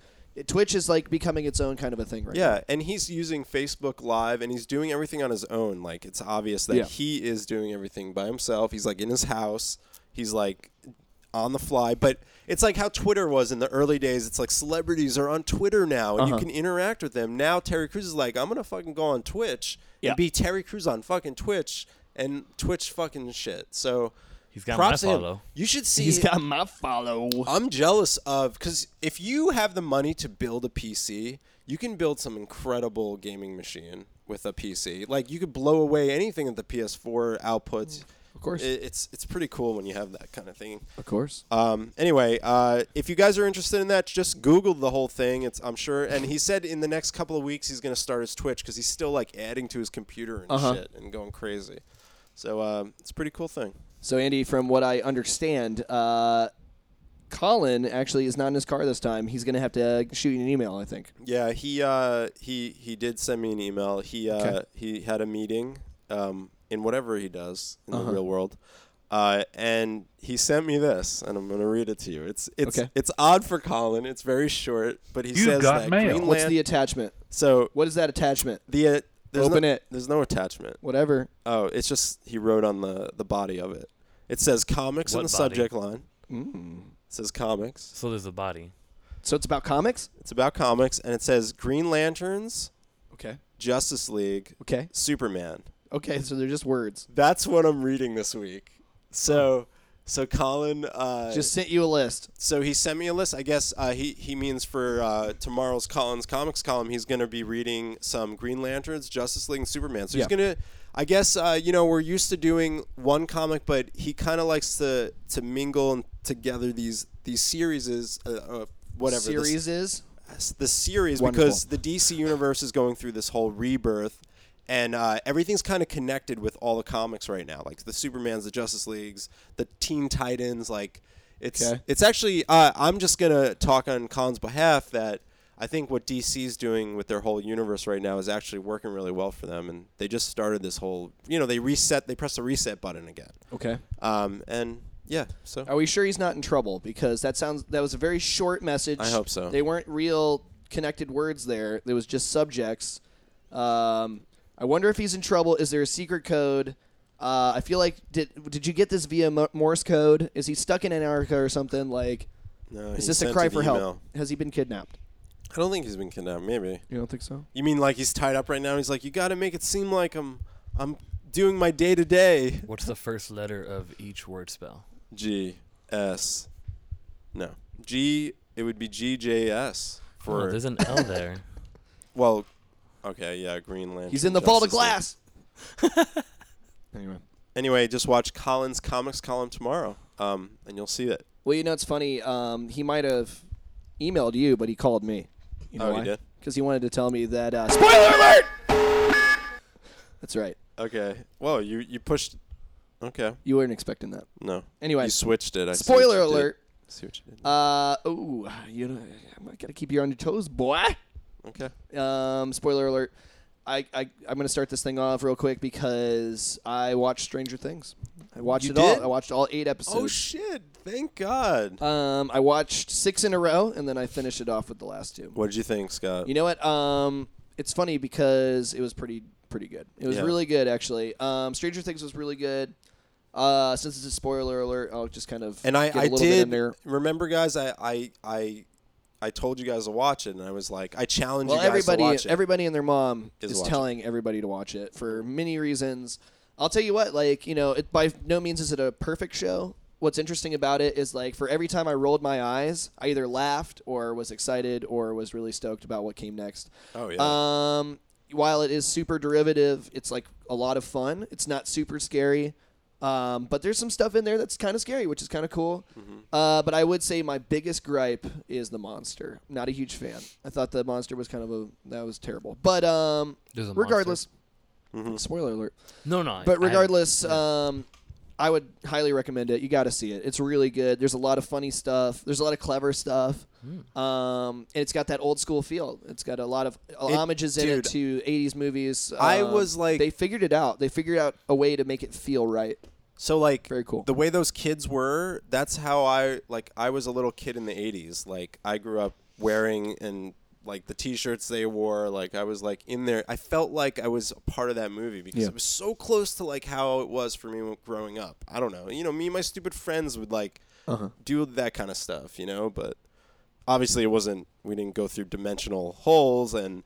Twitch is like becoming its own kind of a thing right Yeah, and he's using Facebook Live, and he's doing everything on his own. Like it's obvious that Yeah. he is doing everything by himself. He's like in his house. He's like on the fly. But it's like how Twitter was in the early days. It's like celebrities are on Twitter now, and you Uh-huh. can interact with them. Now Terry Crews is like, I'm gonna fucking go on Twitch Yeah. and be Terry Crews on fucking Twitch and Twitch fucking shit. So He's got props my to him. follow. You should see. He's got my follow. I'm jealous of because if you have the money to build a PC, you can build some incredible gaming machine with a PC. Like you could blow away anything that the PS4 outputs. Of course. It, it's it's pretty cool when you have that kind of thing. Of course. Um, anyway, uh, if you guys are interested in that, just Google the whole thing. It's I'm sure. And he said in the next couple of weeks he's going to start his Twitch because he's still like adding to his computer and Uh-huh. shit and going crazy. So um, it's a pretty cool thing. So Andy, from what I understand, uh, Colin actually is not in his car this time. He's gonna have to shoot you an email. I think. Yeah, he uh, he he did send me an email. He uh, Okay. he had a meeting um, in whatever he does in Uh-huh. the real world, uh, and he sent me this, and I'm gonna read it to you. It's it's Okay. it's odd for Colin. It's very short, but he You've says got that mail. Green What's the attachment? so What is that attachment? the uh, there's Open no, it. There's no attachment. Whatever. Oh, it's just he wrote on the the body of it. It says comics in What the body? subject line. Mm. It says comics. So there's a body. So it's about comics. It's about comics, and it says Green Lanterns, Okay. Justice League, Okay. Superman. Okay. So they're just words. That's what I'm reading this week. So So Colin uh, Just sent you a list. so he sent me a list. I guess uh, he he means for uh, tomorrow's Colin's comics column, he's going to be reading some Green Lanterns, Justice League, and Superman. So he's going to. I guess uh, you know we're used to doing one comic, but he kind of likes to to mingle and together these these series is uh, uh, whatever Series is. the series Wonderful. because the DC universe is going through this whole rebirth, and uh, everything's kind of connected with all the comics right now, like the Supermans, the Justice Leagues, the Teen Titans. Like it's Okay. it's actually uh, I'm just gonna talk on Colin's behalf that. I think what DC's doing with their whole universe right now is actually working really well for them, and they just started this whole, you know, they reset, they press the reset button again, Okay. um, and yeah, so Are we sure he's not in trouble? Because that sounds that was a very short message. I hope so. They weren't real connected words there. There was just subjects. Um, I wonder if he's in trouble. Is there a secret code? Uh, I feel like did did you get this via Mo- Morse code? Is he stuck in Antarctica or something? Like, no, is he this a sent cry an for help? email. Has he been kidnapped? I don't think he's been kidnapped. Maybe. You don't think so? You mean like he's tied up right now? He's like, you got to make it seem like I'm, I'm doing my day to day. What's the first letter of each word spell? G S, no G. It would be G J S Oh, for there's an L there. well, okay, yeah, Green Lantern. He's in the vault of glass. anyway. Anyway, just watch Colin's comics column tomorrow, um, and you'll see it. Well, you know it's funny. Um, he might have emailed you, but he called me. You know Oh, he did? Because he wanted to tell me that. Uh, Spoiler alert! That's right. Okay. Whoa, you you pushed. Okay. You weren't expecting that. No. Anyway, You switched it. I see what spoiler you did. alert. See what you did. Uh, ooh, you know, I gotta keep you on your toes, boy. Okay. Um, spoiler alert. I, I I'm gonna start this thing off real quick because I watched Stranger Things. I watched You it all. did? I watched all eight episodes. Oh shit! Thank God. um, I watched six in a row, and then I finished it off with the last two. What did you think, Scott? You know what? Um, it's funny because it was pretty pretty good. It was Yeah. really good actually. Um, Stranger Things was really good. Uh, since it's a spoiler alert, I'll just kind of and I, get a I little bit in did there. remember, guys. I, I, I, I told you guys to watch it, and I was like, I challenge Well, you guys everybody, to watch it. everybody and their mom Is is, telling everybody to watch it for many reasons. I'll tell you what, like you know, it by no means is it a perfect show. What's interesting about it is like for every time I rolled my eyes, I either laughed or was excited or was really stoked about what came next. oh yeah. Um, while it is super derivative, it's like a lot of fun. It's not super scary. Um, but there's some stuff in there that's kind of scary, which is kind of cool. Mm-hmm. Uh, but I would say my biggest gripe is the monster. Not a huge fan. I thought the monster was kind of a that was terrible. But um, There's a regardless, Mhm. spoiler alert. No, no. I- But I- regardless, yeah. um, I would highly recommend it. You got to see it. It's really good. There's a lot of funny stuff. There's a lot of clever stuff. Hmm. Um, and it's got that old school feel. It's got a lot of homages in it to 80s movies. I Um, was like- they figured it out. They figured out a way to make it feel right. so like, Very cool. the way those kids were, that's how I like. I was a little kid in the '80s. Like, I grew up wearing and like the T-shirts they wore. Like, I was like in there. I felt like I was a part of that movie because Yeah. it was so close to like how it was for me growing up. I don't know. You know, me and my stupid friends would like Uh-huh. do that kind of stuff, you know. But obviously, it wasn't. We didn't go through dimensional holes and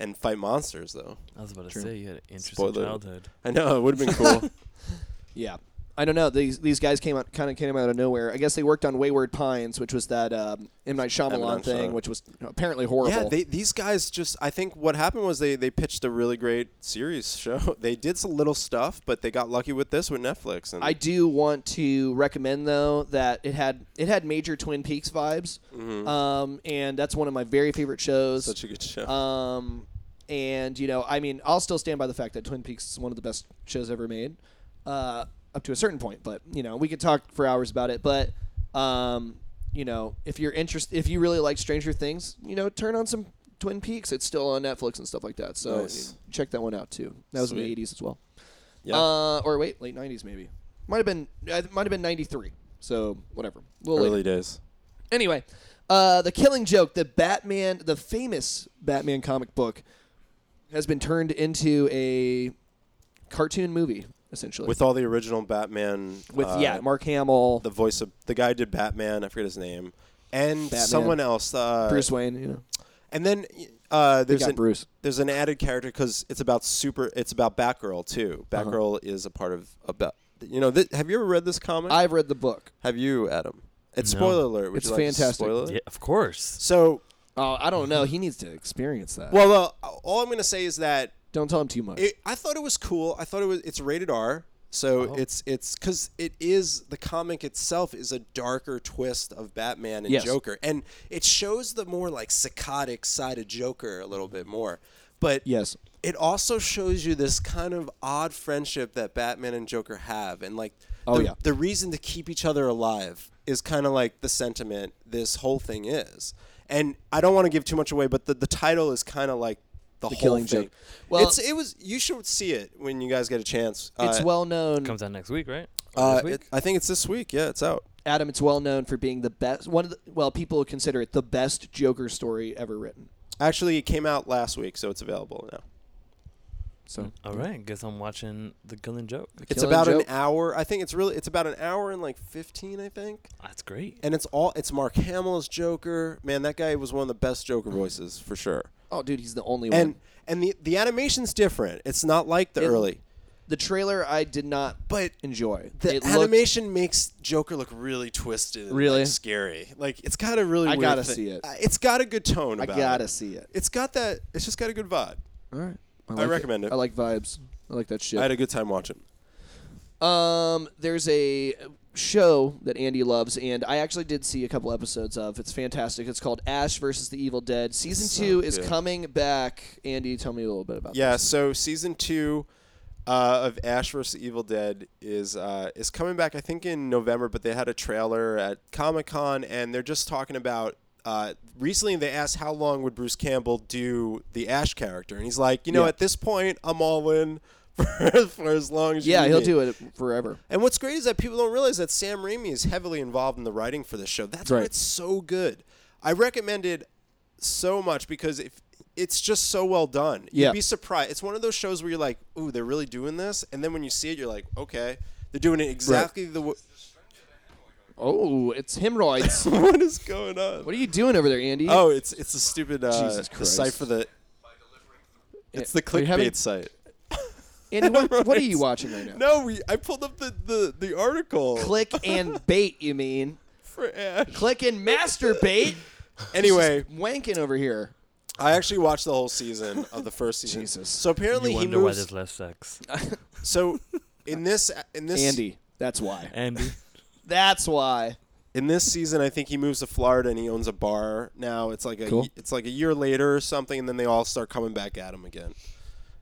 and fight monsters, though. I was about to True. say you had an interesting Spoiler. childhood. I know it would have been cool. Yeah. I don't know. These these guys came out kind of came out of nowhere. I guess they worked on Wayward Pines, which was that um, M Night Shyamalan thing, which was apparently horrible. yeah, they, these guys just. I think what happened was they they pitched a really great series show. They did some little stuff, but they got lucky with this with Netflix. And I do want to recommend though that it had it had major Twin Peaks vibes, um, and that's one of my very favorite shows. such a good show. Um, and you know, I mean, I'll still stand by the fact that Twin Peaks is one of the best shows ever made, uh, up to a certain point. But you know, we could talk for hours about it. But um, you know, if you're interested, if you really like Stranger Things, you know, turn on some Twin Peaks. It's still on Netflix and stuff like that. So Nice. check that one out too. That was in the '80s as well. yeah. Uh, or wait, late '90s maybe. Might have been. It might have been '93. So whatever. Little later. Early days. Anyway, uh, the Killing Joke, the Batman, the famous Batman comic book, has been turned into a cartoon movie essentially. With all the original Batman. With uh, yeah, Mark Hamill, the voice of the guy who did Batman. I forget his name. And Batman. someone else. Uh, Bruce Wayne. You know, And then uh, they an, Bruce. there's an added character because it's about super. It's about Batgirl too. Uh-huh. Batgirl is a part of a Bat, you know, th- have you ever read this comic? I've read the book. have you, Adam? It's No. spoiler alert. Would It's you like to fantastic. spoil? Yeah, of course. So, Oh, I don't know. He needs to experience that. well, uh, all I'm going to say is that don't tell him too much. it, I thought it was cool. I thought it was. It's rated R. So Oh. it's it's because it is the comic itself is a darker twist of Batman and Yes. Joker, and it shows the more like psychotic side of Joker a little bit more. But yes. it also shows you this kind of odd friendship that Batman and Joker have, and like Oh, the, yeah. the reason to keep each other alive is kind of like the sentiment this whole thing is. And I don't want to give too much away, but the, the title is kind of like the, The whole Killing thing. Joke. Well- it's it was you should see it when you guys get a chance. It's Uh, well known. Comes out next week, right? uh, this week? it- I think it's this week. Yeah, it's out. Adam, it's well known for being the best. One of the well, people consider it the best Joker story ever written. Actually, it came out last week, so it's available now. So All right. Guess I'm watching The Killing Joke. The It's Killing about Joke- an hour. I think it's really it's about an hour and like fifteen. I think. That's great. and it's all it's Mark Hamill's Joker. Man, that guy was one of the best Joker voices for sure. Oh, dude, he's the only And one. and the the animation's different. It's not like the It- early, The trailer I did not but enjoy. the it looked, animation makes Joker look really twisted, and Really? like, scary. Like it's got a really. I weird gotta thi- see it. Uh, It's got a good tone. I About gotta it. see it. It's got that. It's just got a good vibe. All right. I like recommend it. I like vibes. I like that shit. I had a good time watching. Um, there's a show that Andy loves, and I actually did see a couple episodes of. It's fantastic. It's called Ash versus the Evil Dead. Season So two is good. coming back. Andy, tell me a little bit about. Yeah, this. so season two uh, of Ash versus The Evil Dead is uh, is coming back. I think in November, but they had a trailer at Comic Con, and they're just talking about. Uh, recently, they asked how long would Bruce Campbell do the Ash character, and he's like, you know, Yeah. at this point, I'm all in for, for as long as you yeah, he'll me." do it forever. And what's great is that people don't realize that Sam Raimi is heavily involved in the writing for this show. That's why it's so good. I recommend it so much because if it's just so well done. Yeah. You'd be surprised. It's one of those shows where you're like, "Ooh, they're really doing this," and then when you see it, you're like, "Okay, they're doing it exactly the w- Oh, it's hemorrhoids. what is going on?" what are you doing over there, Andy? Oh, it's it's a stupid uh, Jesus the site for the it's the clickbait having- site. Andy, what, what are you watching right now? No, we I pulled up the the, the article Click and bait, you mean? for Ash. Click and masturbate. Anyway, wanking over here. I actually watched the whole season of the first season. Jesus. So apparently You he wonder why moves. there's less sex. So in this in this Andy, that's why. Andy. That's why. in this season, I think he moves to Florida and he owns a bar now. It's like a Cool. it's like a year later or something, and then they all start coming back at him again.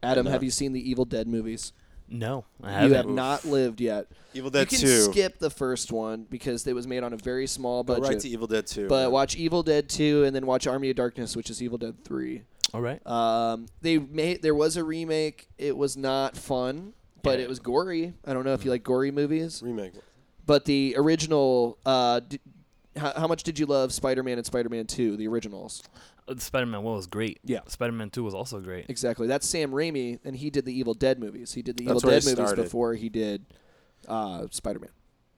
Adam, No. have you seen the Evil Dead movies? No, I You haven't. have not lived yet. Evil Dead Two. you can Two. skip the first one because it was made on a very small Go budget. right to Evil Dead Two. but watch Evil Dead 2 and then watch Army of Darkness, which is Evil Dead 3. All right. Um, they made there was a remake. It was not fun, but Yeah. it was gory. I don't know if you like gory movies, remake. but the original. Uh, d- how, how much did you love Spider-Man and Spider-Man 2, the originals? Uh, Spider-Man 1 was great. Yeah. Spider-Man 2 was also great. Exactly. That's Sam Raimi, and he did the Evil Dead movies. He did the That's Evil where Dead he movies started. before he did uh, Spider-Man.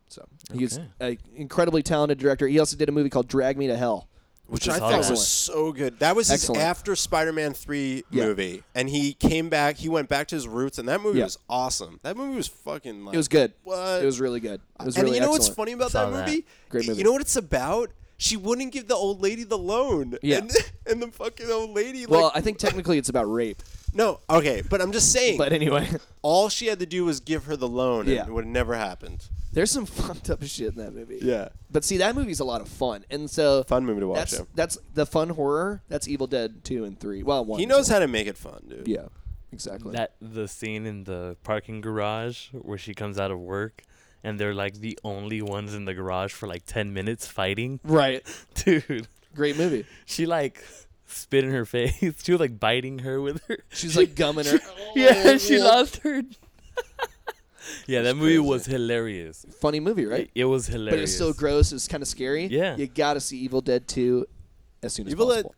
So he's Okay. an incredibly talented director. He also did a movie called Drag Me to Hell. Which Which I thought awesome. was so good. That was his after Spider-Man Three Yeah. movie, and he came back. He went back to his roots, and that movie Yeah. was awesome. That movie was fucking. Like, It was good. What? It was really good. It was and really you know excellent. what's funny about that that. movie? Great movie. You know what it's about? She wouldn't give the old lady the loan. Yeah. And, and the fucking old lady. Like, Well, I think technically it's about rape, no, okay, but I'm just saying. but anyway, all she had to do was give her the loan, Yeah. and it would have never happened. There's some fucked up shit in that movie. Yeah, But see, that movie's a lot of fun, and so fun movie to watch. that's yeah. that's the fun horror. That's Evil Dead two and three. Well, one. He knows well. how to make it fun, dude. Yeah, exactly. That the scene in the parking garage where she comes out of work and they're like the only ones in the garage for like 10 minutes fighting. right. Dude, Great movie. she like spit in her face. She was like biting her with her. She's like gumming her. yeah, she oh, lost her. yeah, that movie crazy. was hilarious. Funny movie, right? It, it was hilarious. But it's still gross. It's kind of scary. Yeah. You got to see Evil Dead 2 as soon as Evil Dead. possible.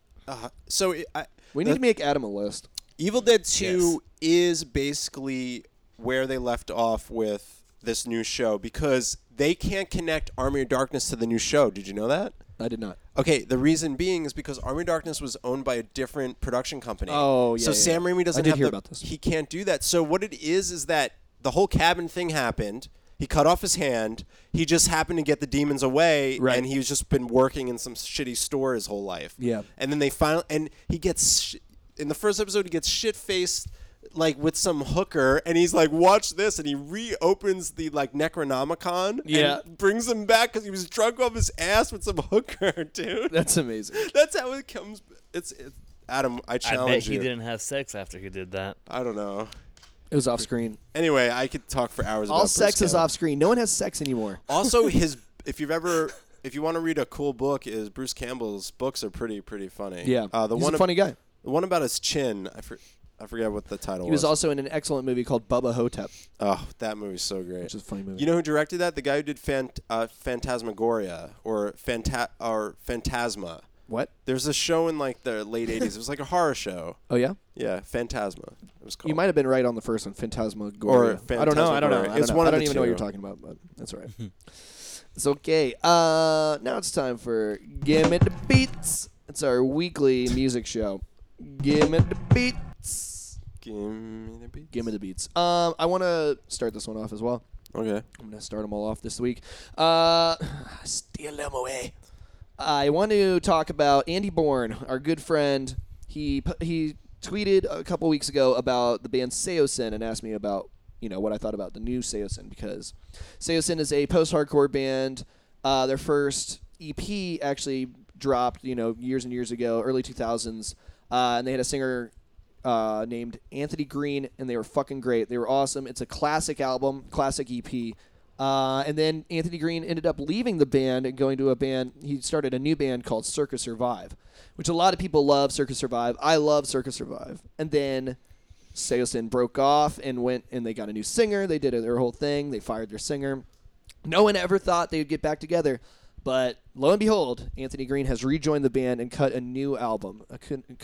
Uh, so it, I, we need to make Adam a list. Evil Dead 2 Yes. is basically where they left off with this new show because they can't connect Army of Darkness to the new show. Did you know that? I did not. Okay, the reason being is because Army of Darkness was owned by a different production company. Oh, yeah, So yeah, Sam yeah. Raimi doesn't I did have hear the, about this. He can't do that. So what it is is that the whole cabin thing happened, He cut off his hand. He just happened to get the demons away, Right. and he's just been working in some shitty store his whole life. Yeah. And then they finally, and he gets sh- in the first episode, he gets shit faced like with some hooker, and he's like, "Watch this!" And he reopens the like Necronomicon, Yeah. and brings him back because he was drunk off his ass with some hooker, dude. That's amazing. That's how it comes. It's, it's Adam. I challenge I challenge bet he didn't have sex after he did that. I don't know. It was off screen. Anyway, I could talk for hours. All about sex Bruce is Campbell. off screen. No one has sex anymore. Also, his if you've ever if you want to read a cool book, is Bruce Campbell's books are pretty pretty funny. Yeah. uh, the He's one a ab- funny guy. the one about his chin. I for, I forget what the title was. He was also in an excellent movie called Bubba Ho-Tep, Oh, that movie's so great. which is a funny movie. You know who directed that? The guy who did Phant- uh, Phantasmagoria or Phanta- or Phantasma. What? There's a show in like the late '80s. It was like a horror show. Oh yeah. Yeah, Phantasma. It was called. You might have been right on the first one, Phantasmagoria. I don't know. I don't know. Phantasmagoria. I don't, It's know. one I of don't the even know what you're talking about, but that's all right. it's okay. Uh, now it's time for Gimme the Beats. It's our weekly music show. Gimme the Beats. Give me the beat. Gimme the Beats. Um, I want to start this one off as well. Okay. I'm gonna start them all off this week. Uh, steal them away. I want to talk about Andy Bourne, our good friend. He he tweeted a couple weeks ago about the band Saosin and asked me about you know what I thought about the new Saosin because Saosin is a post-hardcore band. Uh, their first EP actually dropped you know years and years ago, early 2000s, uh, and they had a singer uh, named Anthony Green, and they were fucking great. They were awesome. It's a classic album, classic EP. Uh, and then Anthony Green ended up leaving the band and going to a band. He started a new band called Circa Survive, which a lot of people love. Circa Survive. I love Circa Survive. And then Saosin broke off and went and they got a new singer. They did their whole thing. They fired their singer. No one ever thought they'd get back together. But lo and behold, Anthony Green has rejoined the band and cut a new album, a,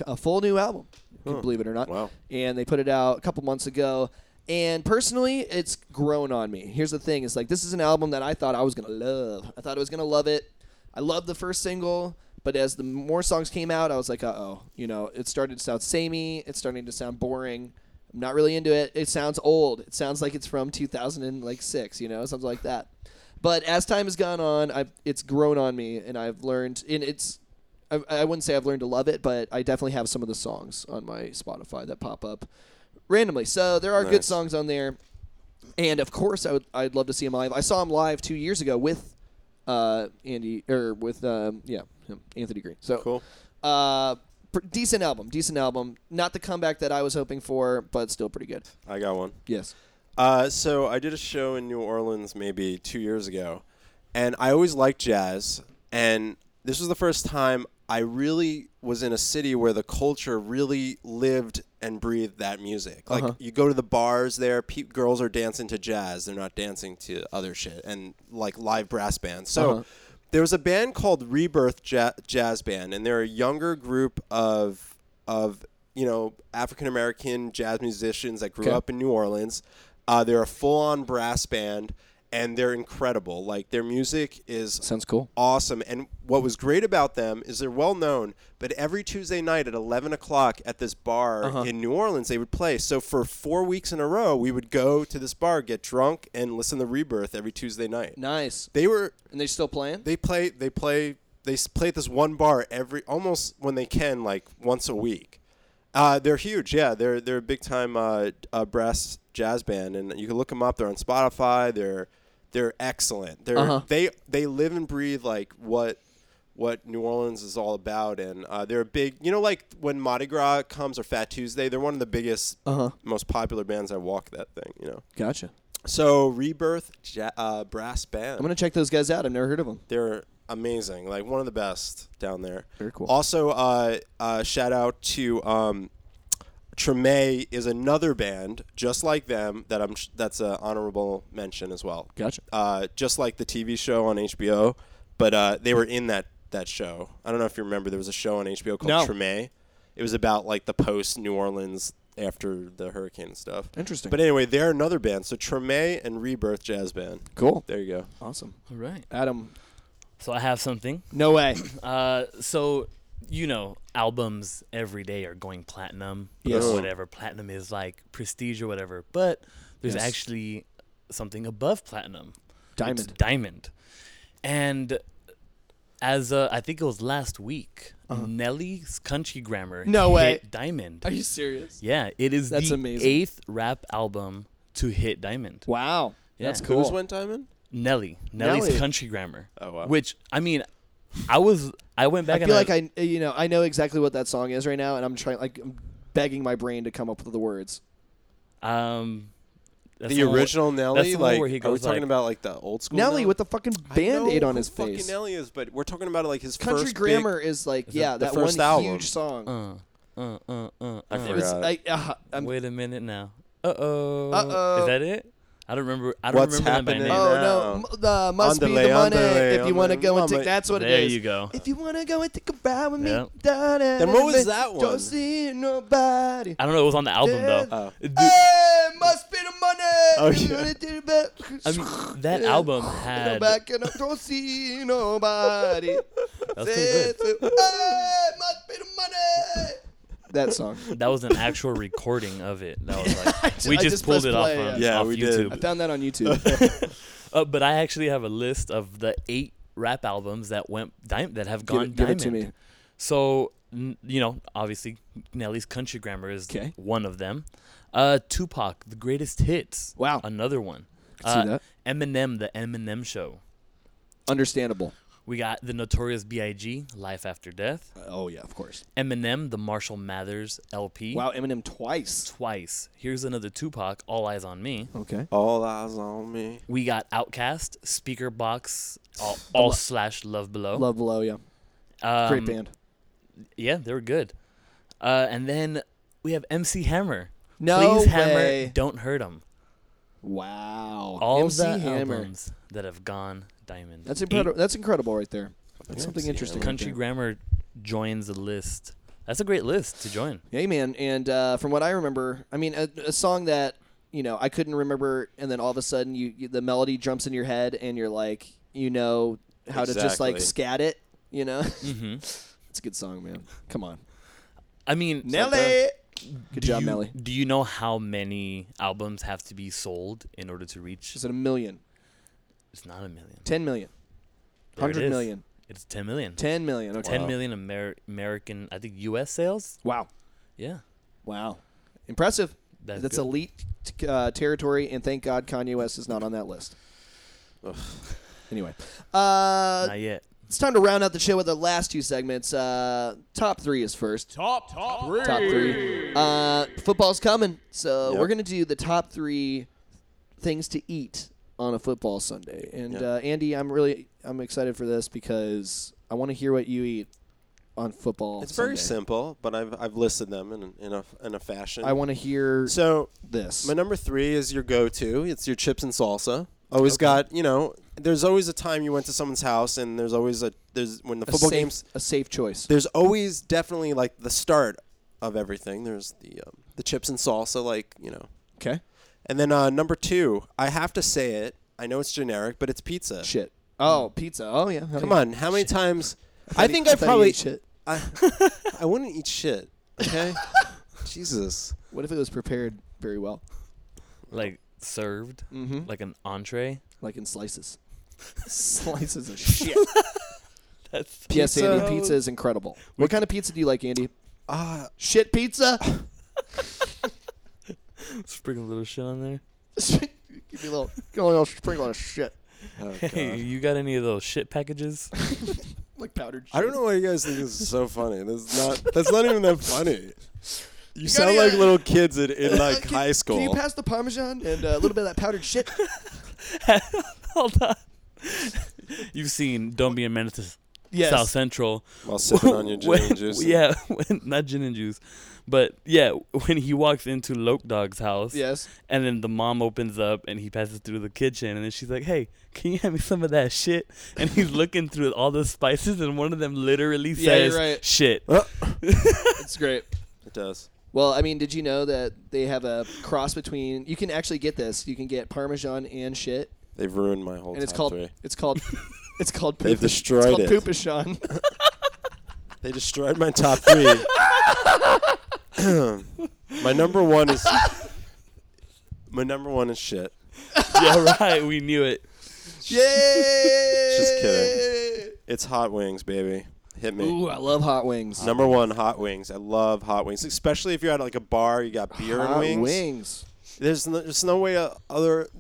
a full new album. Can believe it or not. Wow. And they put it out a couple months ago. And personally, it's grown on me. Here's the thing: it's like this is an album that I thought I was gonna love. I thought I was gonna love it. I loved the first single, but as the more songs came out, I was like, uh oh, you know, it started to sound samey. It's starting to sound boring. I'm not really into it. It sounds old. It sounds like it's from 2006, you know, something like that. But as time has gone on, I've it's grown on me, and I've learned. And it's I, I wouldn't say I've learned to love it, but I definitely have some of the songs on my Spotify that pop up randomly. So there are good songs on there, and of course, I would I'd love to see him live. I saw him live two years ago with uh, Andy or with um, yeah him, Anthony Green. So Cool. uh, pr- decent album, decent album. Not the comeback that I was hoping for, but still pretty good. I got one. Yes. Uh, so I did a show in New Orleans maybe two years ago, and I always liked jazz. And this was the first time I really was in a city where the culture really lived and breathed that music. Like Uh-huh. you go to the bars there, pe- girls are dancing to jazz; they're not dancing to other shit and like live brass bands. So. Uh-huh. There was a band called Rebirth ja- Jazz Band, and they're a younger group of of you know African American jazz musicians that grew Okay. up in New Orleans. Uh, they're a full on brass band, and they're incredible. Like their music is Sounds cool. awesome. And what was great about them is they're well known, but every Tuesday night at 11 o'clock at this bar Uh-huh. in New Orleans, they would play. So for four weeks in a row, we would go to this bar, get drunk, and listen to Rebirth every Tuesday night. Nice. They were And they still playing? they play they play they play at this one bar every almost when they can like once a week. Uh, they're huge, yeah. They're they're a big time uh, uh, brass jazz band, and you can look them up. They're on Spotify. They're they're excellent. They're Uh-huh. they they live and breathe like what what New Orleans is all about, and uh, they're a big. You know, like when Mardi Gras comes or Fat Tuesday, they're one of the biggest, Uh huh. most popular bands that walk that thing. You know. Gotcha. So Rebirth ja- uh, brass band. I'm gonna check those guys out. I've never heard of them. They're amazing, like one of the best down there. Very cool. Also, uh, uh, shout out to um, Treme is another band just like them that I'm. Sh- that's an honorable mention as well. Gotcha. Uh, just like the TV show on HBO, but uh, they were in that that show. I don't know if you remember. There was a show on HBO called No. Treme. It was about like the post New Orleans after the hurricane stuff. Interesting. But anyway, they're another band. So Treme and Rebirth Jazz Band. cool. There you go. Awesome. All right. Adam. So I have something. No way. Uh, so you know, albums every day are going platinum Yes. or whatever. Platinum is like prestige or whatever. But there's Yes. actually something above platinum. It's Diamond. diamond. And as uh, I think it was last week, Nelly's Country Grammar Uh-huh. No way. hit diamond. Are you serious? yeah, it is That's the amazing. eighth rap album to hit diamond. Wow. Yeah. That's Who's cool. went diamond? Nelly, Nelly's Nelly. Country Grammar. Oh wow. Which I mean, I was I went back I and feel like I, you know, I know exactly what that song is right now, and I'm trying, like, I'm begging my brain to come up with the words. um that's the one where- original Nelly, the one like, where he are we talking like- about like the old school? Nelly Nelly? with the fucking band aid on who his fucking face. Nelly is, but we're talking about like his Country first Grammar is like, Is yeah, the that first one album? huge song. uh, uh, uh, uh, I uh. it was, forgot. I, uh, I'm, Wait a minute now. Uh oh. Uh-oh. Is that it? I don't remember. I don't What's remember them by happening? name. oh now. no, m- the must be Underlay, the money. underlay, if you want to underlay. go and take, Mama. that's what there it is. you go. If you want to go and take a ride with me, Yep. Then what was that one? Don't see nobody. I don't know. It was on the album though. Oh. Dude, Hey, must be the money. Oh, You yeah. wanna do the back- I mean, that Yeah. album Go had. back and I don't see nobody. That was pretty Say good. it, Hey, must be the money. That song. That was an actual recording of it. That was like ju- we I just, just pulled pressed it off, play, on, yeah. Yeah, off we did. I found that on YouTube. Uh, but I actually have a list of the eight rap albums that went dim- that have give gone it, give it diamond. to me. So n- you know, obviously, Nelly's Country Grammar is 'Kay. one of them. Uh, Tupac, The Greatest Hits. Wow. another one. Could see Uh, that. Eminem, The Eminem Show. Understandable. We got the Notorious B.I.G. Life After Death. Oh yeah, of course. Eminem, the Marshall Mathers LP. Wow, Eminem twice. Twice. Here's another Tupac, All Eyez on Me. Okay. All eyes on me. We got OutKast, Speaker Box, all, all slash Love Below. Love Below, yeah. Um, Great band. Yeah, they were good. Uh, and then we have MC Hammer. No Please Hammer, don't hurt him. Wow. All MC the Hammer. albums that have gone diamond. That's Eight incredible. That's incredible right there. That's something MC interesting. Hammer. right Country there. Grammar joins the list. That's a great list to join. Yeah, man. And uh, from what I remember, I mean, a, a song that you know I couldn't remember, and then all of a sudden you, you the melody jumps in your head, and you're like, you know how to just like scat it. You know, hmm it's a good song, man. Come on, I mean, Nelly. Good do job, you, Nelly. Do you know how many albums have to be sold in order to reach? Is it a million? It's not a million. Ten million? There it Hundred is. million? It's 10 million. Ten million? Okay. Ten Wow. million Amer- American, I think, U.S. sales. Wow. Yeah, Wow. Impressive. that's, That's good. elite t- uh, territory, and thank God Kanye West is not on that list. Ugh. Anyway, uh, Not yet. it's time to round out the show with the last two segments. Uh, top three is first. Top, top three. Top three. Uh, football's coming, so Yep. we're gonna do the top three things to eat on a football Sunday. And Yep. uh, Andy, I'm really I'm excited for this because I want to hear what you eat on football. It's very simple, but I've I've listed them in in a in a fashion. I want to hear so this. my number three is your go-to. It's your chips and salsa. Always Okay. got you know. There's always a time you went to someone's house, and there's always a there's when the a football safe, games. a safe choice. There's always definitely like the start of everything. There's the um, the chips and salsa, like you know. Okay. And then uh, number two, I have to say it. I know it's generic, but it's pizza. Shit. Oh, pizza. Oh yeah. Hell Come yeah. on, how many times? thought I think I I, probably ate shit. I I wouldn't eat shit. Okay, Jesus. What if it was prepared very well? Like served, Mm-hmm. like an entree. Like in slices. slices of shit. That's yes, Andy. Pizza. Pizza is incredible. What kind of pizza do you like, Andy? Ah, Shit pizza. sprinkle a little shit on there. Give me a little, give me a little sprinkle of shit, oh Hey, you got any of those shit packages? like powdered. Shit. I don't know why you guys think this is so funny. That's not. That's not even that funny. You, got sound like uh, little kids in, in Uh, like can- high school. Can you pass the parmesan and uh, a little bit of that powdered shit? Hold on. You've seen Don't Be a Menace to Yes. South Central. While sipping on your gin When- and juice. Yeah, when, not gin and juice. But yeah, when he walks into Loc Dog's house, Yes. and then the mom opens up and he passes through the kitchen, and then she's like, "Hey, can you have me some of that shit?" And he's looking through all the spices, and one of them literally Yeah, you're says, right. "Shit." Uh. It's great. It does. Well, I mean, did you know that they have a cross between? You can actually get this. You can get parmesan and shit, They've ruined my whole and it's top called three. it's called it's called They've destroyed it's it. called Poopishon. They destroyed my top three. My number one is my number one is shit. yeah, right. We knew it. Yay! Just kidding. It's hot wings, baby. Hit me. Ooh, I love hot wings. Number one, hot wings. I love hot wings, especially if you're at like a bar, you got beer hot and wings. wings. There's no, there's no way uh, other.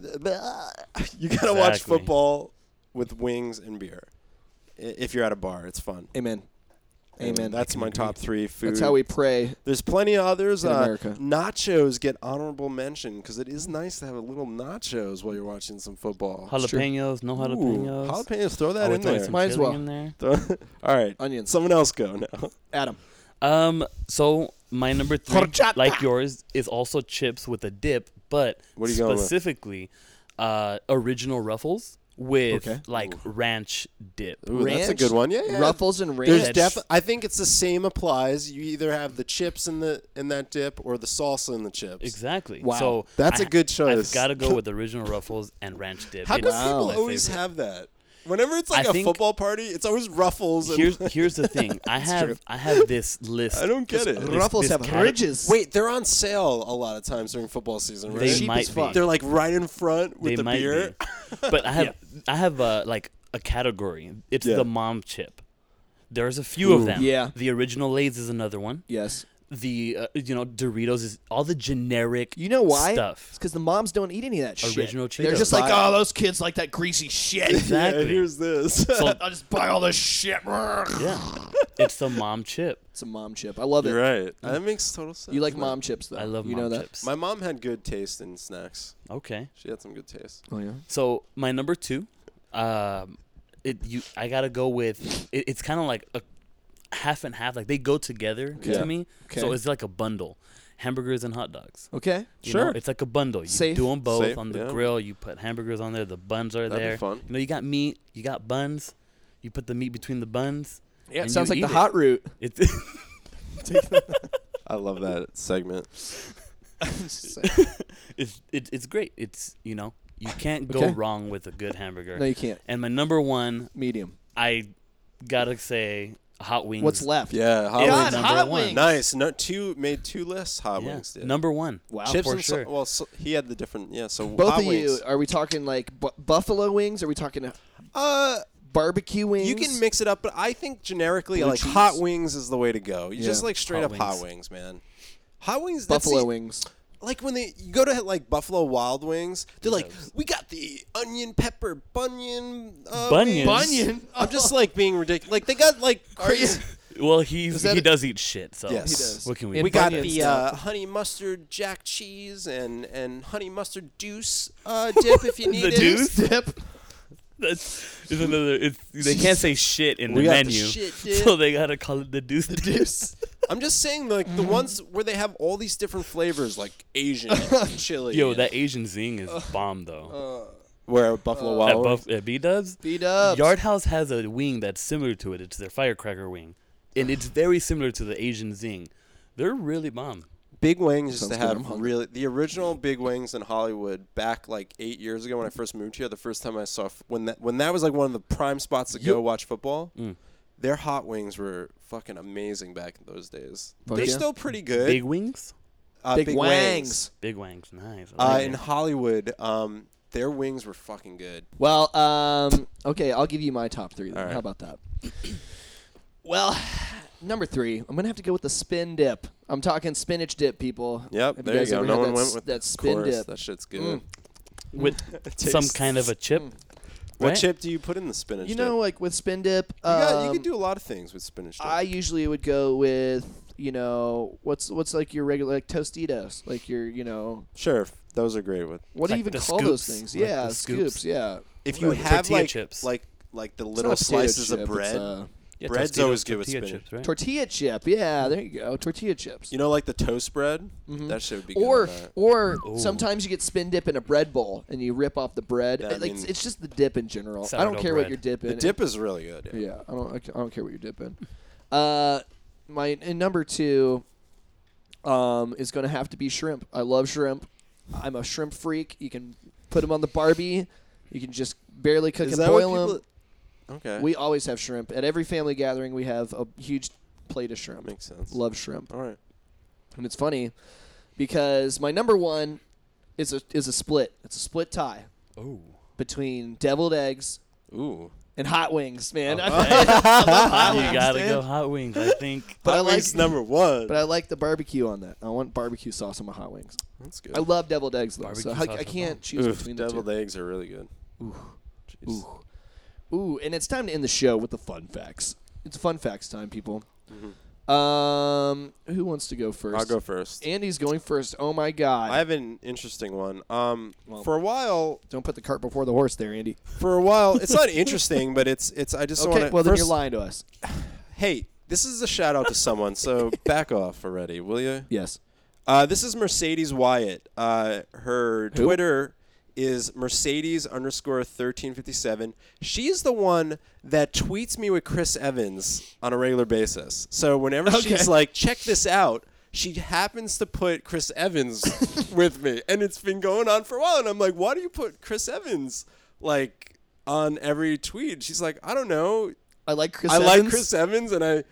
You gotta watch Exactly. football with wings and beer. I- If you're at a bar, it's fun. Amen. And Amen. That's my top three food. That's how we pray. There's plenty of others. In uh, America. Nachos get honorable mention because it is nice to have a little nachos while you're watching some football. true. Jalapenos, no Ooh, jalapenos. jalapenos, throw that Oh, in there. Might as well. in there. All right, Onions. someone else go now. Adam. Um, so my number three, Horchata. like yours, is also chips with a dip, but What are you going specifically, uh, original Ruffles with Okay. like ranch dip. Ooh, that's a Ranch, good one. Yeah, yeah. Ruffles and ranch. There's Ranch. def- I think it's the same applies. You either have the chips in the in that dip or the salsa in the chips. Exactly. Wow. So That's a a good choice. I've got to go with original Ruffles and ranch dip. How It's come Wow. people always favorite. have that? Whenever it's like I a think- football party, it's always ruffles. And Here's here's the thing. I true. have I have this list. I don't get this- it. this- Ruffles this have cate- ridges. Wait, they're on sale a lot of times during football season, right? They Cheap might as fuck. be. They're like right in front with They the might beer. be. But I have I have uh, like a category. It's Yeah. the mom chip. There's a few Ooh. of them. Yeah. The original Lay's is another one. Yes. The uh, you know Doritos is all the generic. You know why? Stuff. It's because the moms don't eat any of that shit. Original They're Cheetos. just like, oh, those kids like that greasy shit. Exactly. Yeah, here's this. So I'll just buy all this shit. yeah, it's the mom chip. It's a mom chip. I love it. You're right. That makes total sense. You like man. mom chips though. I love you mom know that. chips. My mom had good taste in snacks. okay. She had some good taste. Oh yeah. So my number two, um, it you I gotta go with. It, it's kind of like a half and half. Like they go together Yeah. to me. Okay. So it's like a bundle. Hamburgers and hot dogs. Okay. You Sure. know, it's like a bundle. You Safe. do them both Safe, on the yeah. grill. You put hamburgers on there. The buns are That'd there. fun. You know, you got meat. You got buns. You put the meat between the buns. Yeah, it sounds like the it. hot root. It's I love that segment. it's it, it's great. It's you know you can't go Okay. wrong with a good hamburger. no, you can't. And my number one, Medium. I gotta say, hot wings. What's left? Yeah, hot is God, wings. number hot one. wings. Nice. No, two made two lists. Hot Yeah, wings did. number one. Wow. Chips for and sa- sure. well, so he had the different. Yeah, so Both hot of wings. you, are we talking like bu- buffalo wings? Are we talking Uh, barbecue wings? you can mix it up, but I think generically, Blue like cheese? hot wings is the way to go. You just Yeah. like straight Hot up hot wings. wings, man. Hot wings. that's buffalo the- wings. Like when they you go to like Buffalo Wild Wings, they're like, we got the onion pepper bunion. Uh, Bunions? Bunion? I'm just like being ridiculous. Like they got like crazy. Well, he's Is that he a- does eat shit. So Yes. He does. what can we? In we got bunion the uh, honey mustard jack cheese and and honey mustard deuce uh, dip if you need The it. deuce? dip. That's is another. It's, they can't say shit in We the got the menu, shit dip. so they gotta call it the deuce. The deuce. I'm just saying, like the ones where they have all these different flavors, like Asian chili. Yo, and- that Asian zing is bomb though. Uh, where Buffalo uh, At Wild Wings. Buff, at B Dubs, Beat up. Yard House has a wing that's similar to it. It's their firecracker wing, and it's very similar to the Asian zing. They're really bomb. Big Wings used Sounds to good, I'm have hungry. really the original Big Wings in Hollywood back like eight years ago when I first moved here. The first time I saw f- when that when that was like one of the prime spots to go watch football. Mm. Their hot wings were fucking amazing back in those days. Fuck They're yeah. still pretty good. Big wings, uh, Big, Big wangs. big wangs, nice. I Uh, like in it. Hollywood, um, their wings were fucking good. Well, um, okay, I'll give you my top three. Then. All right. How about that? well, number three, I'm gonna have to go with the spin dip. I'm talking spinach dip, people. Yep, Have there you guys go. ever No had one that went s- with that spin course, dip. That shit's good. Mm. with some tastes- kind of a chip. What right? chip do you put in the spinach? Dip? You dip? know, like with spin dip, you, got, you um, can do a lot of things with spinach. Dip. I usually would go with you know what's what's like your regular like Tostitos, like your you know sure, those are great with. what do Like you even the call those scoops, things? like yeah, the scoops. scoops. Yeah, If you Right. have Tortilla like chips. like like the little not a potato slices chip, of it's, bread, uh, Yeah, Bread's always good with tortilla spinach. chips, right? tortilla chip. Yeah, there you go. Tortilla chips. you know, like the toast bread. Mhm. That shit would be good. or that. or Ooh. sometimes you get spin dip in a bread bowl and you rip off the bread. Yeah, I It- like, mean- it's just the dip in general. I don't Sourdough care what bread. you're dipping. the dip is really good. Yeah. Yeah, I don't. I don't care what you're dipping. Uh, my and number two, um, is going to have to be shrimp. I love shrimp. I'm a shrimp freak. You can put them on the Barbie. You can just barely cook Is and that what boil them. People- Okay, We always have shrimp at every family gathering. We have a huge plate of shrimp. makes sense. Love shrimp. All right. And it's funny because my number one, is a is a split. It's a split tie Oh. between deviled eggs Ooh. and hot wings, man. Okay. I love hot you wings, gotta man. go hot wings. I think. But I like wings number one. but I like the barbecue on that. I want barbecue sauce on my hot wings. That's good. I love deviled eggs though, so I, I can't choose Oof, between the deviled two. eggs are really good. Ooh. Jeez. Ooh. Ooh, and it's time to end the show with the fun facts. It's fun facts time, people. Um, who wants to go 1st Mm-hmm. I'll go first. Andy's going first. Oh my god! I have an interesting one. Um, Well- for a while, Don't put the cart before the horse, there, Andy. for a while, it's not interesting, but it's it's. I just Okay, want to. well then you're lying to us. Hey, this is a shout out to someone, so back off already, will you? Yes. Uh, this is Mercedes Wyatt. Uh, her Who? Twitter is Mercedes underscore thirteen fifty seven. She's the one that tweets me with Chris Evans on a regular basis. So whenever Okay. she's like, check this out, she happens to put Chris Evans with me, and it's been going on for a while. And I'm like, why do you put Chris Evans like on every tweet? She's like, I don't know. I like Chris. I Evans. like Chris Evans, and I,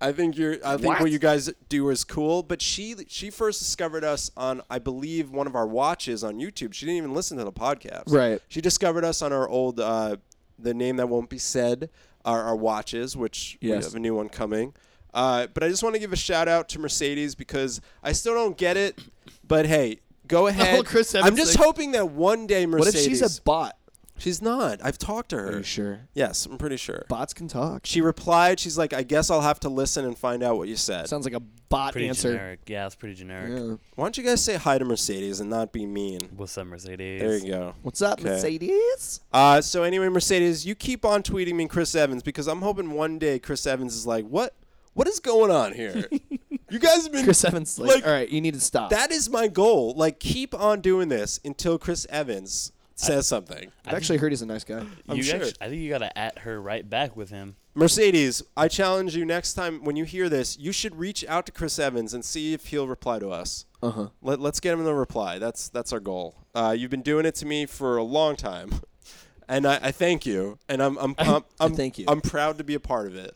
I think you're. I think What? what you guys do is cool. But she, she first discovered us on, I believe, one of our watches on YouTube. She didn't even listen to the podcast. Right. She discovered us on our old, uh, the name that won't be said, our, our watches, which we have a new one coming. Uh, but I just want to give a shout out to Mercedes because I still don't get it. But hey, go ahead. Chris I'm just hoping that one day Mercedes. What if she's a bot? She's not. I've talked to her. Are you sure? Yes, I'm pretty sure. Bots can talk. She replied, she's like, I guess I'll have to listen and find out what you said. Sounds like a bot Pretty answer. generic. Yeah, it's pretty generic. Yeah. Why don't you guys say hi to Mercedes and not be mean? What's up, Mercedes? There you go. What's up, Okay. Mercedes? Uh, so anyway, Mercedes, you keep on tweeting me Chris Evans because I'm hoping one day Chris Evans is like, what? What is going on here? you guys have been. Chris Evans, like, Like, all right, you need to stop. that is my goal. Like, keep on doing this until Chris Evans says something. I've actually heard he's a nice guy. I'm you sure. actu- I think you gotta at her right back with him. Mercedes, I challenge you next time when you hear this, you should reach out to Chris Evans and see if he'll reply to us. Uh huh. Let, let's get him to reply. That's that's our goal. Uh, you've been doing it to me for a long time, and I, I thank you. And I'm I'm I'm, I'm thank you. I'm proud to be a part of it.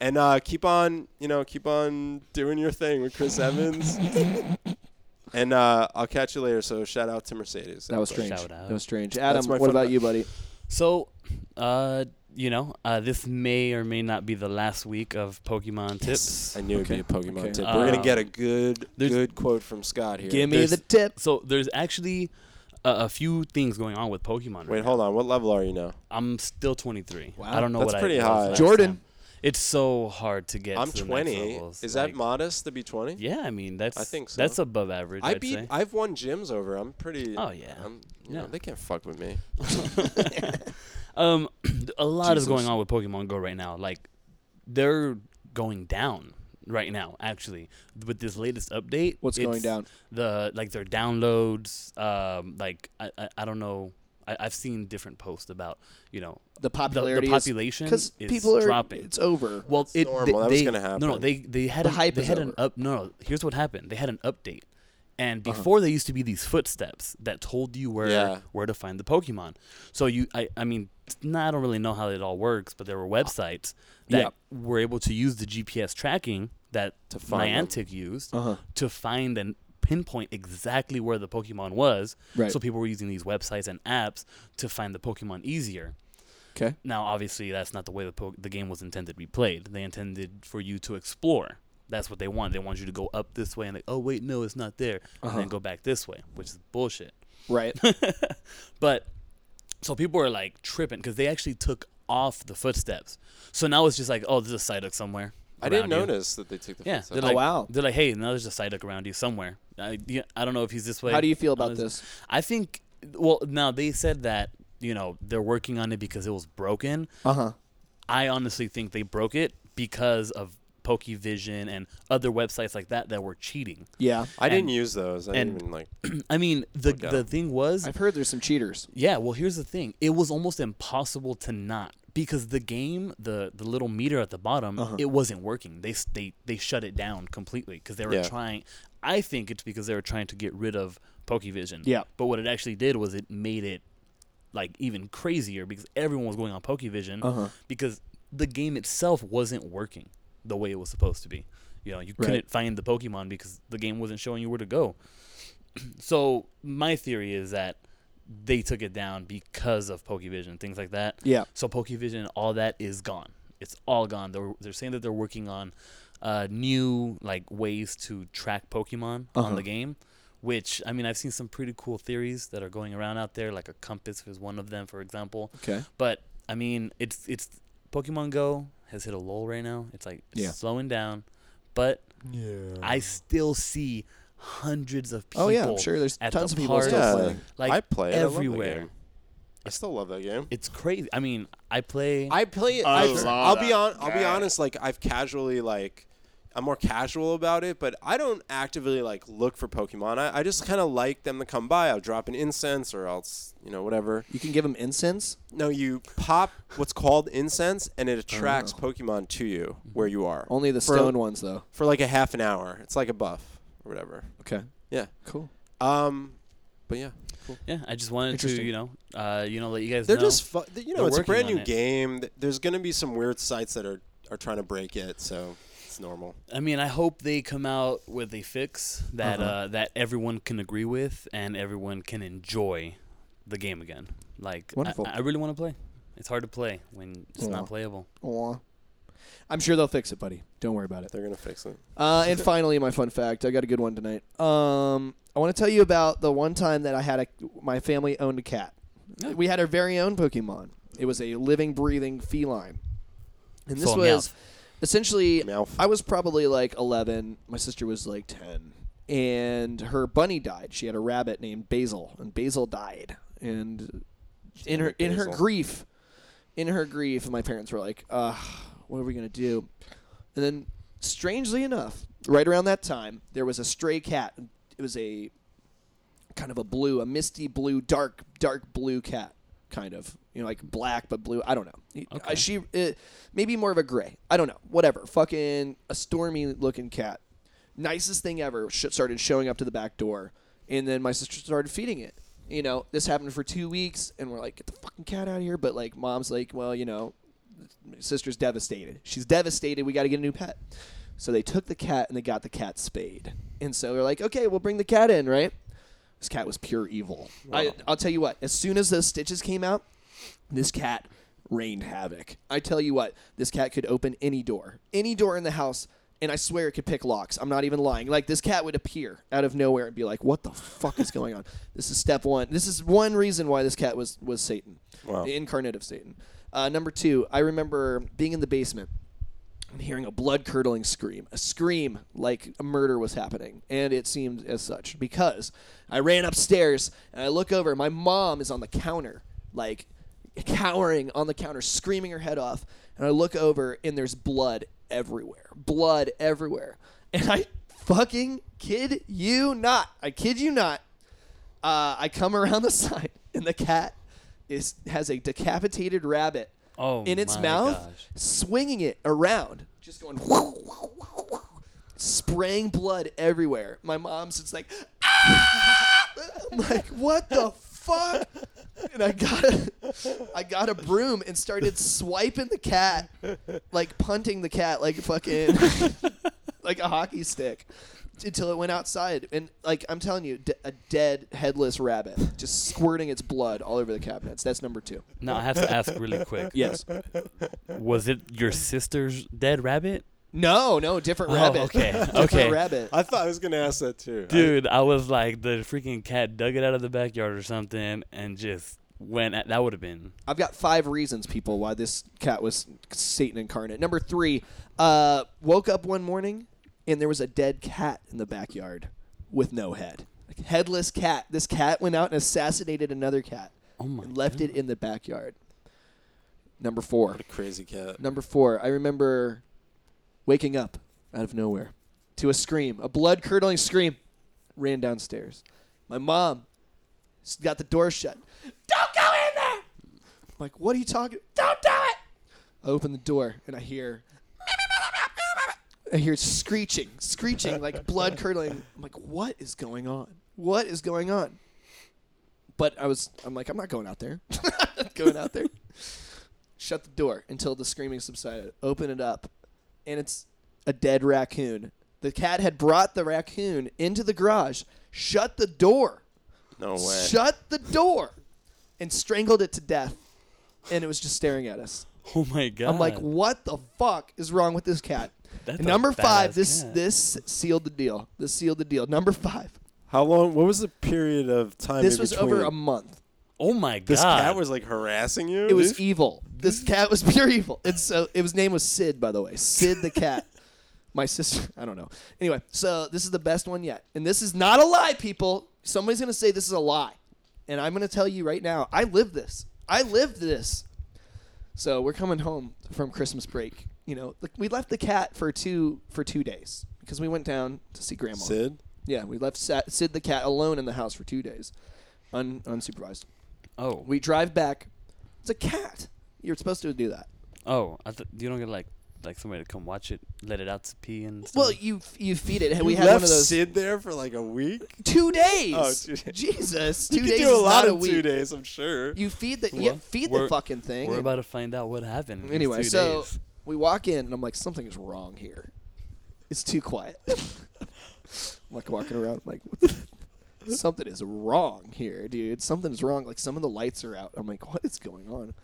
And uh, keep on, you know, keep on doing your thing with Chris Evans. and uh, I'll catch you later. So shout out to Mercedes. That was strange. Shout out. That was strange. Adam, my what fun about fact. you, buddy? So, uh, you know, uh, this may or may not be the last week of Pokemon tips. I knew Okay, it'd be a Pokemon okay. tip. We're gonna Um, get a good there's- good quote from Scott here. Give me There's- the tip. So there's actually a, a few things going on with Pokemon. Wait, right hold now. on. What level are you now? I'm still 23. Wow. I don't know That's what pretty I was high. last Jordan. time. It's so hard to get. I'm to the next 20. levels. Is like- that modest to be 20? Yeah, I mean that's. I think so. That's above average. I I'd beat. say. I've won gyms over. I'm pretty. Oh, yeah. I'm, you know, they can't fuck with me. Um, a lot is going on with Pokemon Go right now. Like, they're going down right now. Actually, with this latest update, What's going down? The like their downloads. Um, like I, I, I don't know. I, I've seen different posts about you know The the, popularity the population because is people are dropping. It's over. Well, That's it normal. They, That was they- gonna happen. No, no, they they had The an, hype they is had an up. No, no. Here's what happened. They had an update, and Uh-huh. before there used to be these footsteps that told you where Yeah. where to find the Pokemon. So you, I, I mean, nah, I don't really know how it all works, but there were websites that Yeah. were able to use the GPS tracking that To find them. Niantic used Uh huh. to find and pinpoint exactly where the Pokemon was. Right. So people were using these websites and apps to find the Pokemon easier. Okay. Now, obviously, that's not the way the po- the game was intended to be played. They intended for you to explore. That's what they want. They want you to go up this way and like, oh wait, no, it's not there, and Uh-huh. then go back this way, which is bullshit. Right. But so people are like tripping because they actually took off the footsteps. So now it's just like, oh, there's a Psyduck somewhere. I didn't you. notice that they took the Yeah, footsteps. they're Oh, like, wow. They're like, hey, now there's a Psyduck around you somewhere. I, yeah, I don't know if he's this way. How do you feel about this? I think. Well, now they said that you know they're working on it because it was broken. Uh huh. I honestly think they broke it because of PokeVision and other websites like that that were cheating. Yeah. I didn't use those. I and- didn't even like. I mean, the Look at thing was, I've heard there's some cheaters. yeah. Well, here's the thing: it was almost impossible to not because the game, the the little meter at the bottom, Uh-huh. it wasn't working. They they they shut it down completely because they were Yeah. trying. I think it's because they were trying to get rid of PokeVision. Yeah. But what it actually did was it made it like even crazier because everyone was going on PokeVision Uh huh. because the game itself wasn't working the way it was supposed to be. You know, you Right. couldn't find the Pokemon because the game wasn't showing you where to go. so my theory is that they took it down because of Pokevision, things like that. Yeah. So Pokevision all that is gone. It's all gone. They're they're saying that they're working on uh, new like ways to track Pokemon on Uh-huh. the game. Which I mean, I've seen some pretty cool theories that are going around out there. Like a compass is one of them, for example. Okay. But I mean, it's it's Pokemon Go has hit a lull right now. It's like it's Yeah. slowing down, but Yeah. I still see hundreds of people. Oh yeah, I'm sure there's tons the of people park. still Yeah. playing. like I play it. I love everywhere. game. I still love that game. It's crazy. I mean, I play. I play it. I I love I'll be that on. I'll be honest. Like I've casually like. I'm more casual about it, but I don't actively like look for Pokemon. I, I just kind of like them to come by. I'll drop an incense or else, you know, whatever. You can give them incense. No, you pop what's called incense, and it attracts Oh. Pokemon to you where you are Only the For- stone ones though. for like a half an hour. It's like a buff or whatever. Okay. Yeah. Cool. Um, but yeah, yeah, I just wanted to, Interesting. you know, uh, you know, let you guys they're know. just fu- you know They're it's a working brand on new it. game. Th- There's gonna be some weird sites that are are trying to break it, so it's normal. I mean, I hope they come out with a fix that Uh-huh. uh, that everyone can agree with and everyone can enjoy the game again. Like, I- Wonderful. I, really want to play. It's hard to play when it's Aw. not playable. Aw. I'm sure they'll fix it, buddy. Don't worry about it. They're gonna fix it. Uh, and finally, my fun fact. I got a good one tonight. Um, I want to tell you about the one time that I had a my family owned a cat. Yeah. We had our very own Pokemon. It was a living, breathing feline, and this Full was Meowth. Essentially. Meowth. I was probably like 11. My sister was like 10, and her bunny died. She had a rabbit named Basil, and Basil died. And in her in her Basil. grief, in her grief, my parents were like, "Uh, what are we gonna do?" And then, strangely enough, right around that time, there was a stray cat. It was a kind of a blue, a misty blue, dark, dark blue cat, kind of, you know, like black but blue. I don't know. Okay. uh, she, uh, maybe more of a gray. I don't know. Whatever. Fucking a stormy looking cat. Nicest thing ever. Sh- started showing up to the back door, and then my sister started feeding it. You know, this happened for two weeks, and we're like, get the fucking cat out of here. But like, mom's like, well, you know, my sister's devastated. She's devastated. We got to get a new pet. So they took the cat and they got the cat spayed. And so they're like, okay, we'll bring the cat in, right? This cat was pure evil. I, I'll tell you what. As soon as those stitches came out, this cat rained havoc. I tell you what, this cat could open any door, any door in the house, and I swear it could pick locks. I'm not even lying. Like this cat would appear out of nowhere and be like, "What the fuck is going on?" This is step one. This is one reason why this cat was was Satan, Wow. the incarnate of Satan. Uh, number two, I remember being in the basement and hearing a blood curdling scream, a scream like a murder was happening, and it seemed as such because I ran upstairs and I look over. My mom is on the counter, like cowering on the counter, screaming her head off, and I look over and there's blood everywhere, blood everywhere, and I fucking kid you not, I kid you not. Uh, I come around the side and the cat is has a decapitated rabbit Oh, in its mouth, gosh. swinging it around, just going, spraying blood everywhere. My mom's just like, "Ah!" I'm like, what the fuck? And I got a, I got a broom and started swiping the cat, like punting the cat, like fucking, like a hockey stick. Until it went outside, and like I'm telling you, d- a dead headless rabbit just squirting its blood all over the cabinets. That's number two. Now I have to ask really quick. Yes. Was it your sister's dead rabbit? No, no, different Oh, rabbit. okay, different okay. rabbit. I thought I was gonna ask that too. Dude, I was like, the freaking cat dug it out of the backyard or something and just went at, that would have been. I've got five reasons, people, why this cat was Satan incarnate. Number three, uh, woke up one morning and there was a dead cat in the backyard with no head. Like, headless cat. This cat went out and assassinated another cat Oh my and left it in the backyard. Number four. what a crazy cat. Number four, I remember waking up out of nowhere to a scream, a blood curdling scream. Ran downstairs. My mom got the door shut. Don't go in there! I'm like, what are you talking? Don't do it! I open the door and I hear. I hear screeching, screeching, like blood curdling. I'm like, what is going on? What is going on? But I was, I'm like, I'm not going out there. going out there shut the door until the screaming subsided. Open it up, and it's a dead raccoon The cat had brought the raccoon into the garage, shut the door, No way. shut the door, and strangled it to death. And it was just staring at us. Oh my god. I'm like, what the fuck is wrong with this cat? That's And a number five, this cat. this sealed the deal. This sealed the deal. Number five. How long? What was the period of time? This in was between? over a month. Oh my god. This cat was like harassing you. It was evil. This cat was pure evil. And so it was name was Sid, by the way. Sid the cat. My sister. I don't know. Anyway, so this is the best one yet, and this is not a lie, people. Somebody's gonna say this is a lie, and I'm gonna tell you right now. I lived this. I lived this. So we're coming home from Christmas break. You know, like, we left the cat for two for two days because we went down to see grandma. Sid. Yeah, we left Sid the cat alone in the house for two days, un- unsupervised. Oh. We drive back. It's a cat. You're supposed to do that. Oh, I th- you don't get like like somebody to come watch it, let it out to pee and stuff. Well, you you feed it. And we You had left one of those Sid there for like a week. two days. Oh, two days. Jesus, two you could days do a is lot not a in week. two days, I'm sure. You feed the Well, yeah, feed the we're- fucking thing. We're about to find out what happened. in these anyway, two so days. we walk in and I'm like, something is wrong here. It's too quiet. I'm like walking around, I'm like, what the- something is wrong here, dude. Something's wrong. Like some of the lights are out. I'm like, what is going on?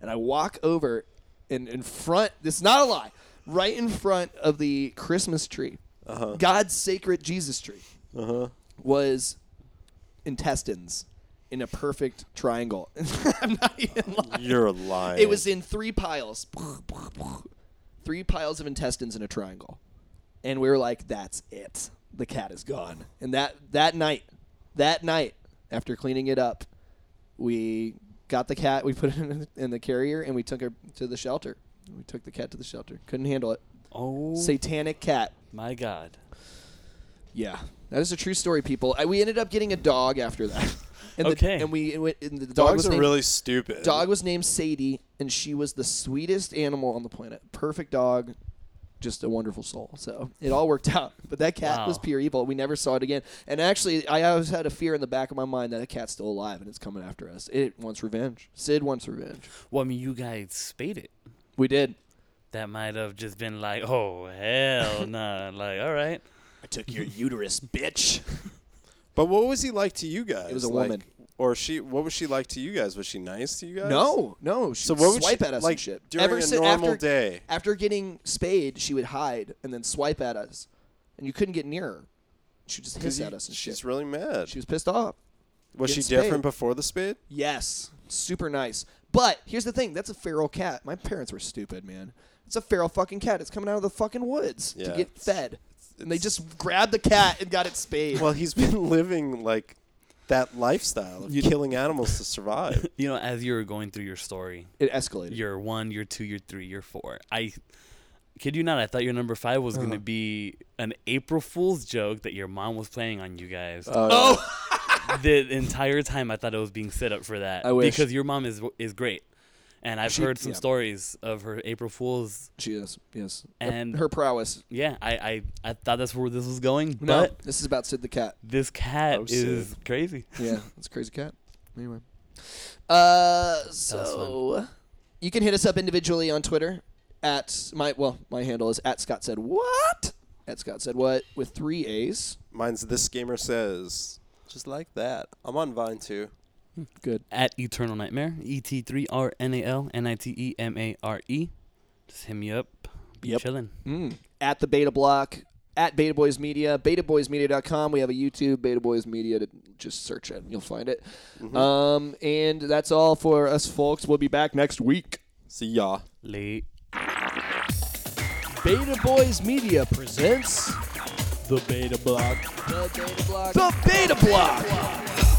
And I walk over, and in front, this is not a lie, right in front of the Christmas tree, Uh-huh. God's sacred Jesus tree, Uh-huh. was intestines in a perfect triangle. I'm not even lying. You're lying. It was in three piles. Three piles of intestines in a triangle. And we were like, that's it. The cat is gone. And that that night, that night, after cleaning it up, we got the cat, we put it in, in the carrier, and we took her to the shelter. We took the cat to the shelter. Couldn't handle it. Oh Satanic cat. my god. Yeah, that is a true story, people. I, we ended up getting a dog after that. And Okay. The, and we and we- and the dog Dogs was are named, really stupid. dog was named Sadie, and she was the sweetest animal on the planet. Perfect dog, just a wonderful soul. So it all worked out. But that cat was pure evil. We never saw it again. And actually, I always had a fear in the back of my mind that a cat's still alive and it's coming after us. It wants revenge. Sid wants revenge. Well, I mean, you guys spayed it. We did. That might have just been like, oh hell nah. Like, all right. I took your uterus, bitch. But what was he like to you guys? It was a Like- woman. Or she? What was she like to you guys? Was she nice to you guys? No, no. She'd So what would swipe she, at us like and shit. during Ever a si- normal after, day? After getting spayed, she would hide and then swipe at us, and you couldn't get near her. She would just hiss you- at us and she's shit. really mad. She was pissed off. was she getting different before the spade? Yes, super nice. But here's the thing: that's a feral cat. My parents were stupid, man. It's a feral fucking cat. It's coming out of the fucking woods Yeah, to get it's- fed, and they just grabbed the cat and got it spayed. Well, he's been living like that lifestyle of You- killing animals to survive. You know, as you were going through your story, it escalated. you're one, you're two, you're three, you're four. I kid you not, I thought your number five was Uh-huh. gonna be an April Fool's joke that your mom was playing on you guys. oh, the entire time I thought it was being set up for that. I wish. because your mom is is great, and I've She- heard some yeah. stories of her April Fools. she is. Yes, And- her prowess. Yeah, I, I I thought that's where this was going, No, but this is about Sid the cat. this cat Oh, is Sid. crazy. Yeah, it's a crazy cat. Anyway, uh, so you can hit us up individually on Twitter at my well, my handle is at Scott said what at Scott said what with three A's. Mine's this gamer says, just like that. I'm on Vine too. Good. At Eternal Nightmare, E T three R N A L N I T E M A R E. Just hit me up. Be Yep. chilling. Mm. At the Beta Block, at Beta Boys Media, betaboysmedia.com. We have a YouTube, Beta Boys Media. To just search it, and you'll find it. Um, and that's all for us, folks. We'll be back next week. See ya. Late. Beta Boys Media presents The Beta Block. the Beta Block. The Beta Block.